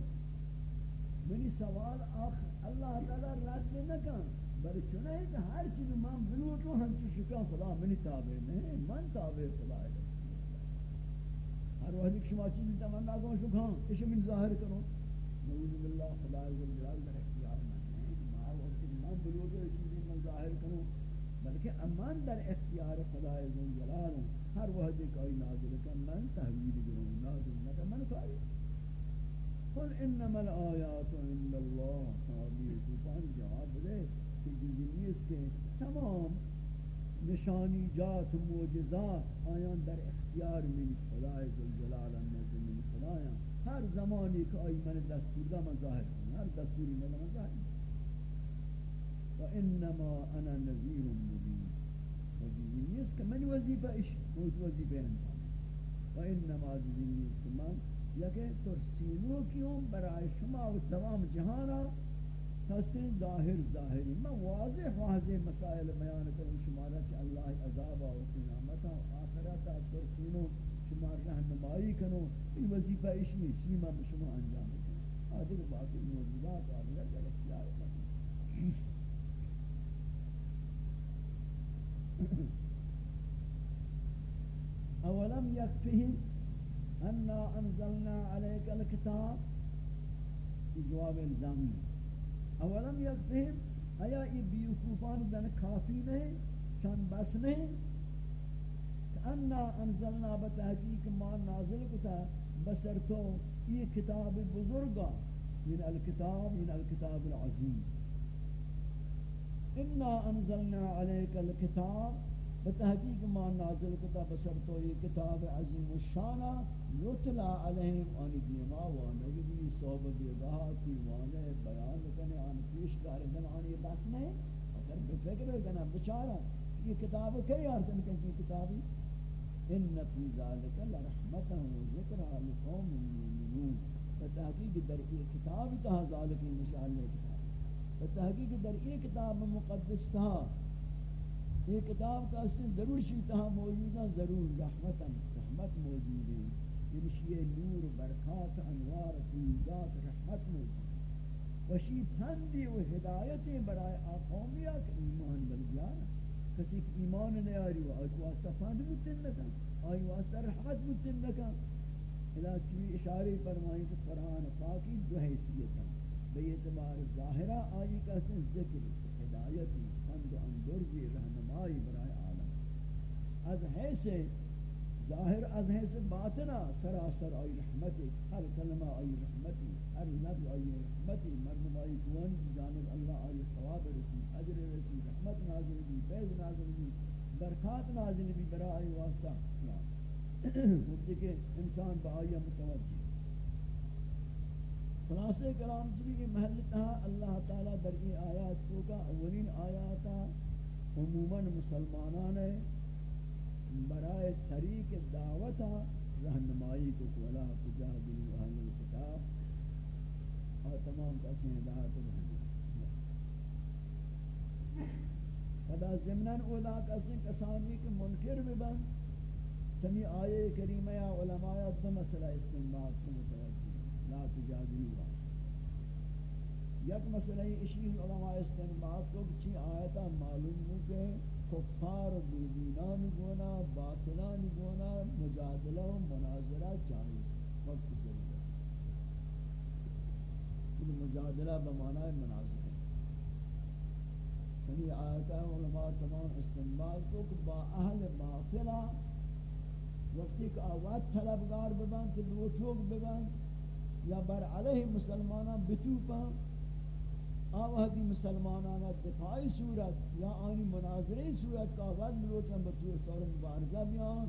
منی سوال آخر اللہ تعالی رد نہ کن بل چنہ ہے کہ ہر چیز من بلوٹو ہم چی شکا خدا منی تابع نہیں من تابع خدا ہے ہر وقت شما چیز تمنا کو شکا اس من ظاہر کرو نعوذ باللہ خدا عز جلال در اختیار من نہیں ہر وقت من بلوٹو اس چیز من ظاہر کرو بلکہ امان در اختیار خدا عز جلال ہر وقت کوئی نازل کر من تحویل کروں نازل نہ من کاری قل انما الآیات عند اللہ، تعبیر طوفان جواب دے کہ چیزی کہ تمام نشانی، جات، معجزات آیان در اختیار من خدای ذوالجلال نزد من خدایا ہر زمانی کہ آئی من دستور دا من ظاہر کریں ہر دستوری من من ظاہر و انما انا نذیر مبین. و چیزی نیست کہ من وظیفہ اش موت وظیفہ انسان و انما چیزی نیست کہ من یکے ترسینو کیوں برای شما و تمام جہانا ہستے ظاہر ظاہری میں واضح واضح مسائل بیان کروں شمارا کہ اللہ عذاب و قیامت و آخرت ترسینو شمار رہنمائی کروں یہ وظیفہ اس نہیں شیما شما انجام دیں آدھر باقی موجودات آدھر در اختیار کریں اولم یکفہم انا انزلنا علیک الکتاب؟ جواب الزامی اولم یکفہم آیا یہ بیوکوفان دن کافی نہیں چند بس نہیں انا انزلنا بتحقیق ما نازل کتا بسر تو یہ کتاب بزرگا من الکتاب من الکتاب العظیم. انا انزلنا علیک الکتاب بتحقیق ما نازل کتا بسر تو یہ کتاب عظیم الشانہ یتلا علیہم آن دیما و نگدی صحب بیداتی وانے بیان کنے آن پیش دارندن آن یہ بس اگر بفکر کنا بچارا یہ کتاب کئی آرتن کہ کتابی؟ ان فی ذالک لرحمتا و ذکرہ لقوم یؤمنون بتحقیق در یہ کتاب تہا ذالک انشاءاللہ کتاب بتحقیق در یہ کتاب مقدس تہا یہ کتاب کا اصل ضرور شیطہ موجود ہے، ضرور رحمتا رحمت موجود ہے۔ یہ نور، برکات، انوار فیضات رحمت موجود وشی پندی و ہدایت برای آقومیت ایمان بلجانا کسی کی ایمان نہیں نیاری و آئی واسطہ پند بودتن نکن آئی واسطہ رحمت بودتن نکن. اذا چوی اشاری فرمائیں کہ قرآن پاکی دو حیثیت ہے بے اعتبار ظاہرہ آئی کا سن ذکر ہدایتی خند و اندرزی رہنمائی برای عالم۔ از حیث ظاہر، از حیث باطنہ، سراسر آئی رحمتی ہر کلمہ آئی رحمتی۔ ہر لفظ آئی رحمتی مردم آئی قوان کی جانب اللہ آئی ثواب رسی عجر رسی رحمت نازل بھی بیض نازل بھی برکات نازل بھی برا آئی واسطہ مجھے کہ انسان با آئی متوجہ خلاصے کلام چلی محل تہا اللہ تعالیٰ در این آیات کو کا اولین آیاتا عموماً مسلمانان ہے برائے طریق دعوت رہنمائی کو کولا ولا تجادل اہل الكتاب. اور تمام قسم ہدایت رہنمائی خدا زمنان اولا قسم کسانی کے منکر ببن چمی آیے کریمہ یا علماء دو مسئلہ استنباد کو متوجہ لا تجادل یک مسئلہ اشیل علماء استنباد کو چی آیتا معلوم ہو کہ کفار و بیدینان گونا باطلان گونا مجادلہ و مناظرہ جائز۔ وقت ضرورت مجادلہ بمعنی مناظرہ یعنی آیتہ علماء تمام استنبال کو کہ با اہل باطلہ وقتی کہ آوات طلبگار ببن، کہ لوٹوک ببن، یا بر علیہ مسلمانہ بتوپا آوہدی مسلمانانا دفاعی صورت یا آنی مناظری صورت کا ود ملوچن بطور سور مبارزہ بیان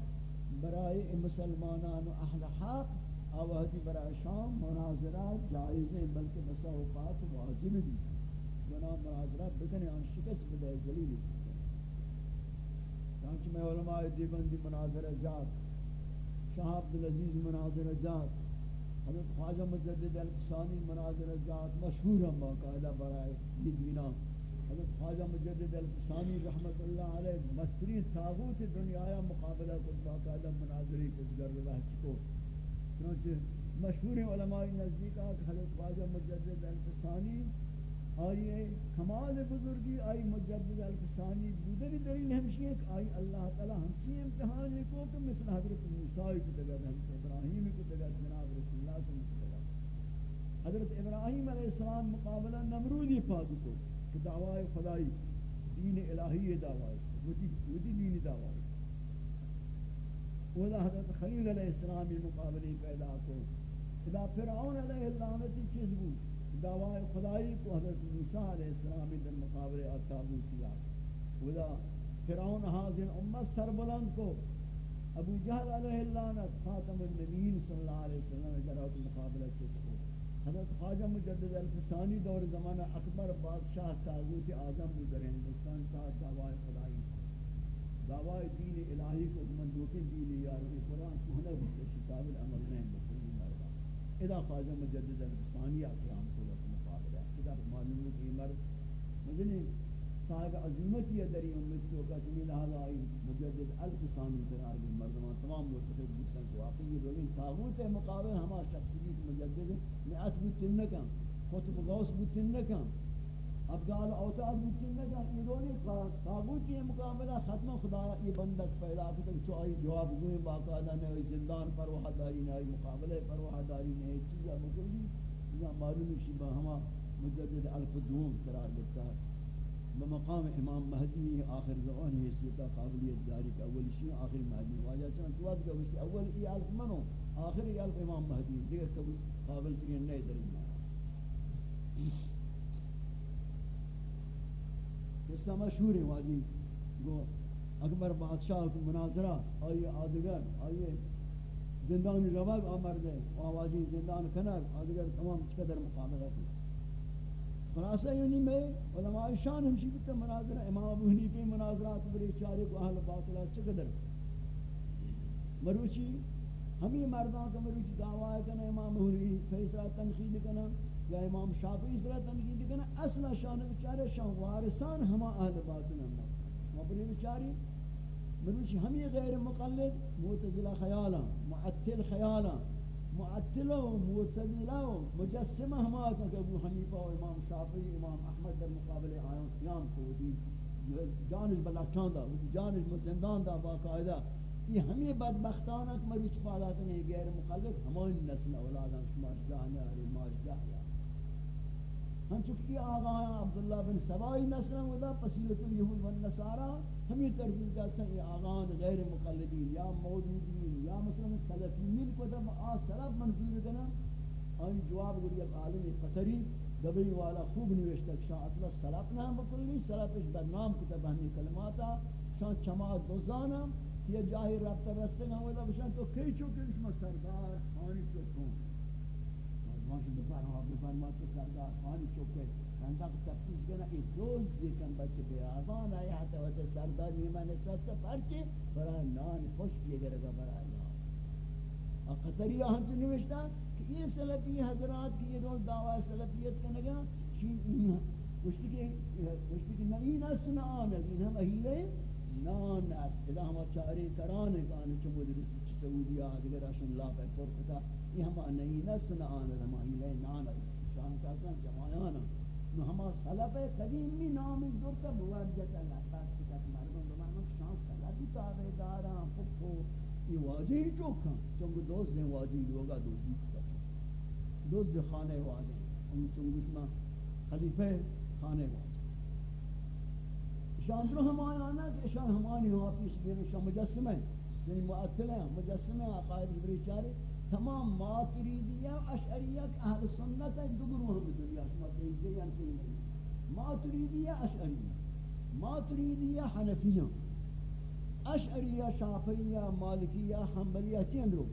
برای مسلمانان و اہل حق آوہدی برای شام مناظرہ جائزیں بلکہ مساوقات واجب بھی بنا مناظرہ بکنے آن شکست بدے ذلیل چانچہ میں علماء دیبندی مناظرہ جات شاہ عبدالعزیز مناظرہ جات حضرت خواجہ مجدد الفسانی مناظر جات مشہور ہم باقاعدہ برائے دینا حضرت خواجہ مجدد الفسانی رحمت اللہ علیہ مستری تاغوت دنیا مقابلہ کو باقاعدہ مناظری کو گر بحث کو. چنانچہ مشہور علماء نزدیک آت حضرت خواجہ مجدد الفسانی آئیے کمال بزرگی، آئی مجدد الفسانی بودنی دلیل ہمشی ہے کہ آئی اللہ تعالی ہمچی امتحان کو کہ مثل حضرت موسیٰ کو تگد حضرت ابراہیم کو تگد جناب رسول اللہ صلی اللہ علیہ وسلم حضرت ابراہیم علیہ السلام مقابلہ نمرودی پاک کو کہ دعوی خدای دین الہی دعوی وہی وہی دین دعوی۔ وہ حضرت خلیل علیہ السلام مقابلے پیدا کو اذا فرعون علیہ اللعنتی چیز بود؟ دعوی خدای کو حضرت موسی علیہ السلام در مقابلے تابوت کیا ودا فرعون حاضر امت سر بلند کو ابو جہل علیہ اللعنت خاتم النبیین صلی اللہ علیہ وسلم جرات مقابلہ کس کو حضرت خواجہ مجدد الفسانی دور زمانہ اکبر بادشاہ تاغوت اعظم بود در ہندوستان کا دعوی خدای دعوی دین الہی کو من دوکن دین یار قرآن کو ہنر بکشی قابل عمل نہیں بکلی مردا ادا خواجہ مجدد الفسانی اکرام در معلوم ہے کہ مرد مجھے صاحب عظمت یہ دری امت کو کا جمی لہذا آئی مجدد الف ثانی قرار بھی مردمان تمام مرتفق بودتن کو واقعی یہ تاغوت مقابل ہما شخصیت مجدد نعت بودتن نکن خطب غوث بودتن نکن ابدال اوتا اوتاد بودتن نکن یہ دولین تاغوت یہ مقابلہ ختم خدا یہ بندک پیدا کرتا کہ آئی جواب گوئیں باقاعدہ نئے زندان پر وہ وحداری نئے مقابلے پر وہ وحداری نئے چیزہ مکلی یا معلوم شبہ ہما مجدد الفدوم قرار دیتا بمقام امام مہدی آخر زمان حیثیتا قابلیت جاری کا اول شیء آخر مہدی واجہ چند تواد کا اول ای الف منو آخر ای الف امام مہدی دیگر قابل ترین نئے در ایمان قصہ مشہور ہے واجی گو اکبر بادشاہ کو مناظرہ، آئیے آدگر، آئیے زندانی روگ آمرد ہے آوازی زندان کنر، آدگر تمام چقدر مقابلہ کی خلاصہ یعنی میں، علماء شان ہمشی بکتا مناظرہ، امام ابو حنیفی مناظرات بری چارے کو اہل باطلہ چقدر مروچی، ہمیں مردان کا مروچی دعوی کنا امام حنیفی فیصلہ تنخید کنا یا امام شافعی سرہ تنخید کنا اصلا شان بچارے شان وارثان ہما اہل باطل ہم مبنی بچاری مروچی ہمیں غیر مقلد، معتزلہ خیالا معتل خیالا معطل و معتدلہ و مجسمہ ہما کہ ابو حنیفہ و امام شافعی، امام احمد در مقابل آیان قیام کو دی جانش بلا چاندہ جانش مزندان دا، باقاعدہ۔ یہ ہمیں بدبختانہ کہ مروچ پالات نہیں غیر مخلف ہمانی نسل اولادان شمار جاہنے آرے مار جاہیا ہم چکی آغا عبداللہ بن سوائی نسل ودا پسیلت الیہود والنسارہ ہمیں تربیت کا سن آغان غیر مقلدین، یا موجودین یا مثلا سلفیین کو دب آ سلف منظور کنا آئی جواب گری اب عالم قطری دبی والا خوب نوشتا شاہ اطلاع سلف نام بکلی سلفش بدنام کتب ہمیں کلماتا شاہ چما دوزانا یہ جاہی رابطہ رستے گا ودا بشان تو کئی چوکے شما سردار خانی چوکوں۔ ماشی بفرما بفرما تو سردار خانی چوکے اندق تفتیش کنا ای دوز دیکن بچه بے آبان آئی حتی وقت سردار نیمان نشسته پرچه برای نان خوش کیے بیگرگا برای نان قطری ہم سے نوشتا کہ یہ سلفی حضرات کی یہ روز دعوی سلفیت کنگا وشتی کہ وشتی کہ نئین است نہ آن این ہم اہیلے نان است الہ ہم چاری کرانے کانے چمود رسی سعودی آدگر اشن لا پہ پرکتا یہ ہم نئین است نہ آن ہم اہیلے نان شان کہتا جمایانا نو ہما سلف قدیمی نام دورتا موجد اللہ پاک کی کتا مردم بمعنی شان سلفی تابع دارا فکو یہ واجی جو چوکا چونکہ دوست دیں واجی لوگا دوزی کتا دوست خانے واجی ان چونکہ اسما خلیفہ خانے واجی شان درو ہمانی آنا کہ شان ہمانی ہوا پیش بین شان مجسمہ یعنی معطل معطلہ مجسمہ عقائد بری چارے۔ تمام ماتریدیہ اشعریہ اہل سنت ہے دو گروہ ہم دنیا شما دیجیے جی یا نہیں ماتریدیہ اشعریہ، ماتریدیہ حنفیہ، اشعریہ شافعیہ، مالکیہ، حنبلیہ چند رو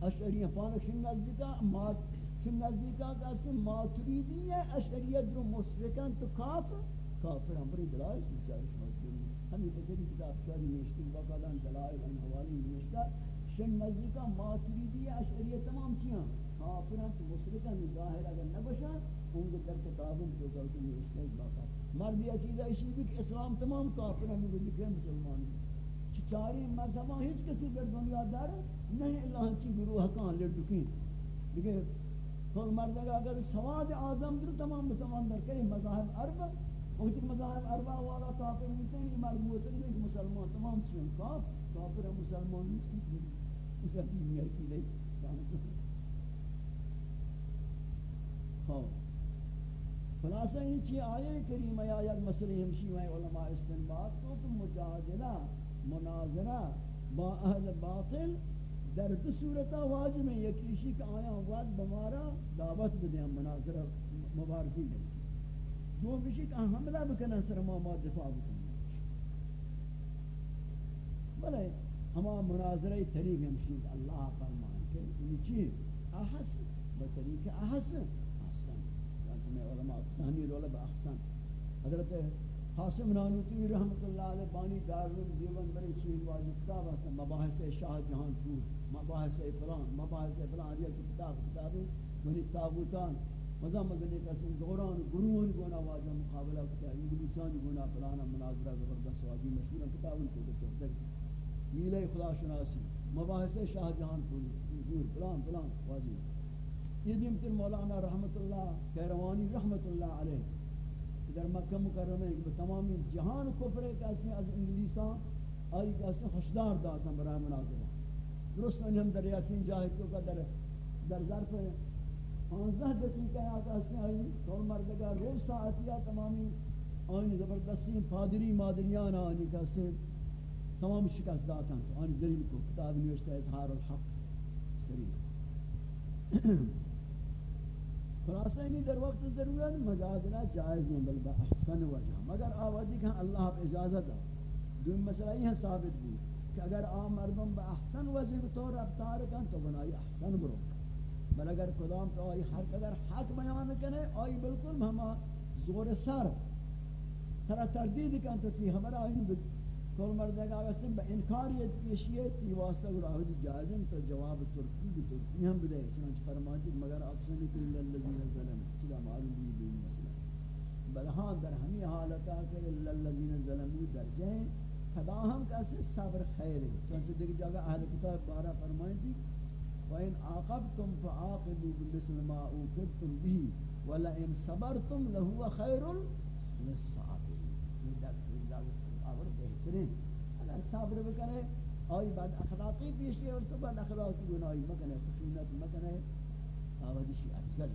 اشعریہ پانک شن نزدیکا؟ مات شن نزدیکا کہتے ماتریدیہ اشعریہ درو مشرکان تو کافر؟ کافر ہم بری دلائل بیچارے شما دنیا ہمیں تکری کتاب چاری نشتی وقالان دلائل ان حوالی نشتا. شن نزدیکا ماتریدی اشعریہ تمام چیاں کافران تو مشرکان ظاہر اگر نبشان ان کے در کتابوں جو گلتے ہیں اس کا باقا مردی عقیدہ اسی بھی کہ اسلام تمام کافران میں لکھے مسلمان۔ چاری مذہباں ہیچ کسی در دنیا دار نہیں، اللہ ہنچی گروہ کان لے دکین دیکھیں کل مرد اگر سواد آزم در تمام مسلمان در کئی مذاہب عرب، وقت مذاہب عربہ والا کافر ہوتے ہیں مرد نہیں مسلمان تمام چیز کافر کافر مسلمان نہیں Oh. خلاصہ یہ چی آئے کریمہ یا یک مسئلہ ہمشی میں علماء استنباط کو تم مجاہدلہ مناظرہ با اہل باطل در دو صورتا واجب ہے یکیشی کہ آیا وقت بمارا دعوت بدیں مناظرہ مبارکی جیسی دو بشی کہ حملہ بکنا، سر ما ما دفاع بکنا۔ بلے ہما مناظرہ طریق ہمشید اللہ فرمان کہ یہ چیز احسن. بطریق احسن. احسن. یعنی چانچہ میں علماء تحنی رولا با احسن. حضرت حاسم نانوتوی رحمت اللہ علیہ بانی دارون دیوان بری چیز واجب کتاب ہے مباحث شاہ جہان پور مباحث فلان مباحث فلان یہ کتاب کتابی منی تابوتان. مزا مزنی کسی دوران گروہن گونا واجہ مقابلہ کتا انگلیسان گونا فلانا مناظرہ زبردست واجی مشہورا کتابن کو کتاب میلے خدا شناسی مباحث شاہ جہان پوری حضور فلان فلان واجب یہ دیمتر مولانا رحمت اللہ کیروانی رحمت اللہ علیہ در مکہ مکرمہ ایک تمامی جہان کفر کیسے از انگلیسان آئی کیسے خوشدار داتا برای مناظرہ درست انہم در یقین جاہد کا در در ظرف پانزدہ دقیقہ آتا اس نے آئی کول مردگا روز ساعتیہ تمامی آئین زبردستی پادری مادریان آئینی کیسے تمام شکست داتن تو آن دلیل کو کتاب نوشتا اظہار الحق سریع خلاصہ نہیں در وقت ضرورت مجادلہ جائز ہیں، بل احسن وجہ۔ مگر آوازی کہ اللہ پہ اجازت ہے دوم مسئلہ یہ ثابت بھی کہ اگر آ مردم با احسن وجہ کو تو رفتار کن تو بنائی احسن برو۔ بل اگر کدام تو آئی ہر قدر حق بیان کرے آئی بالکل ہما زور سر۔ ترا تردید کن تو تی ہمارا آئین کل مرد اگر آگستن با انکاریت پیشیت تی واسطہ گر آہدی جائزن تو جواب ترکی بھی ترکی ہم بدے چنانچہ فرماتی مگر اکسنی کی للذین ظلم چلا معلوم بھی بھی مسئلہ بلہاں در ہمی حالتا کہ للذین ظلمو در جائیں خدا ہم کیسے صبر خیر ہے چنانچہ دیکھ جاگہ اہل کتاب بارہ فرمائی تھی وَإِنْ عَاقَبْتُمْ فَعَاقِبُوا بِمِثْلِ مَا عُوقِبْتُمْ بِهِ وَلَئِنْ صَبَرْتُمْ لَهُوَ خَيْرٌ لِلصَّابِرِينَ بہترین اگر صبر بکرے آئی بعد اخلاقی پیشی اور تو، بعد اخلاقی گناہی مکنے خشونت مکنے آوازشی افضل.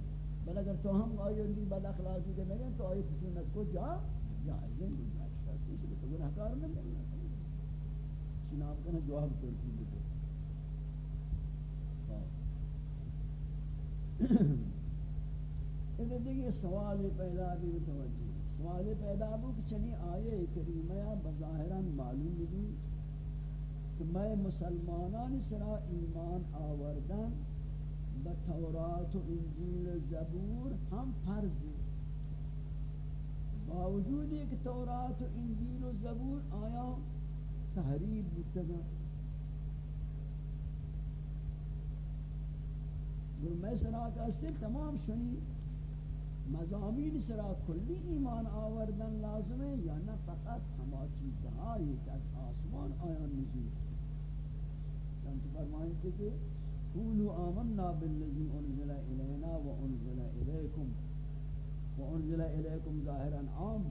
بل اگر تو ہم آئی اندی بعد اخلاقی کے نگیں تو آئی خشونت کو جا جائزیں گناہش راستی سے تو گناہ کار میں نہیں چناب کنے جواب ترکی بکو اذا دیگه سوال پیدا بھی متوجہ سوال پیدا بھی کہ چنی آیے کریمہ بظاہرا معلوم بھی کہ میں مسلمانان سرا ایمان آوردن بتورات و انجیل و زبور ہم فرض باوجود کہ تورات و انجیل و زبور آیا تحریب بتگا میں سرا کا تمام شنی مضامین سرا کلی ایمان آوردن لازم ہے یا نہ فقط ہما چیزہائی کہ از آسمان آیان نزول؟ یعنی چنانچہ فرمائیں کہ قولوا آمنا بالذی انزل الینا و انزل الیکم. و انزل الیکم ظاہرا عام.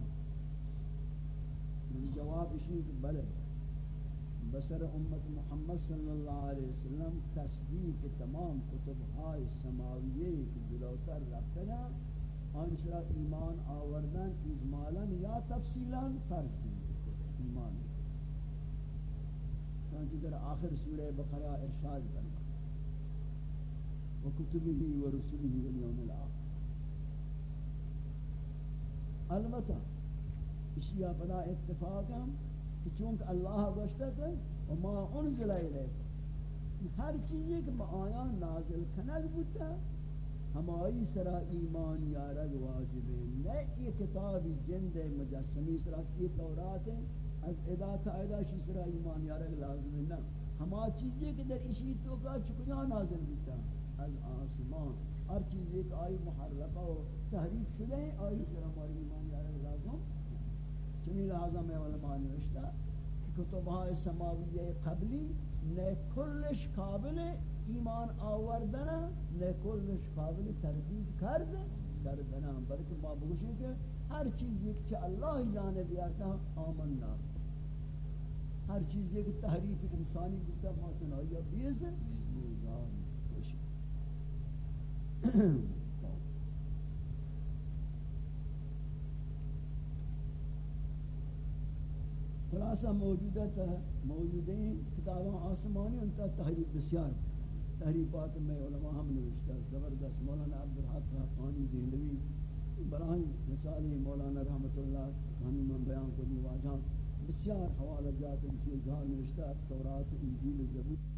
من جواب اشی کہ بلے بسر امت محمد صلی اللہ علیہ وسلم تصدیق تمام کتب ہائی سماویے کی جلوتر رفتنا آن ایمان آوردن، اجمالا یا تفصیلا فرض ایمان. چنانچہ در آخر سورہ بقرہ ارشاد کرنا وکتبه ورسله والیوم الاخر البتہ اشیاء بنا اتفاق ہم، کہ چونکہ اللہ گوشتا ہے وما انزل الیک، ہر چیزی کہ با آیان نازل کنگ بودتا ہمائی سرا ایمان یارگ واجب ہے نئے یہ کتابی جند مجسمی سرا کی تورات ہے از ادا تا ادا شی سرا ایمان یارگ لازم ہے نا ہما چیزیں کہ در اشی تو کا چکنا نازل بیتا از آسمان۔ ہر چیز ایک آئی محرفہ و تحریف شدہ ہیں آئی سرا ہماری ایمان یارگ لازم چنی لہذا میں علماء نوشتا کہ کتبہ سماویہ قبلی نئے کلش قابل ایمان آوردنا لیکن نش قابل تردید کرد. کردنا بلکہ ما بگوشیں کہ ہر چیز ایک چھ اللہ جانب یارتا آمنا. ہر چیز ایک تحریف انسانی بکتا ما سنائی بیز. بیزان خوشی خلاصہ موجودت موجودیں کتاباں آسمانی انتا تحریف بسیار تحریفات میں علماء ہم نوشتا زبردست، مولانا عبدالحق حقانی دہلوی برائیں مثال مولانا رحمت اللہ ہمیں من بیان کو دی واجہ بسیار حوالہ جات اسی اظہار نوشتا تورات، انجیل، زبور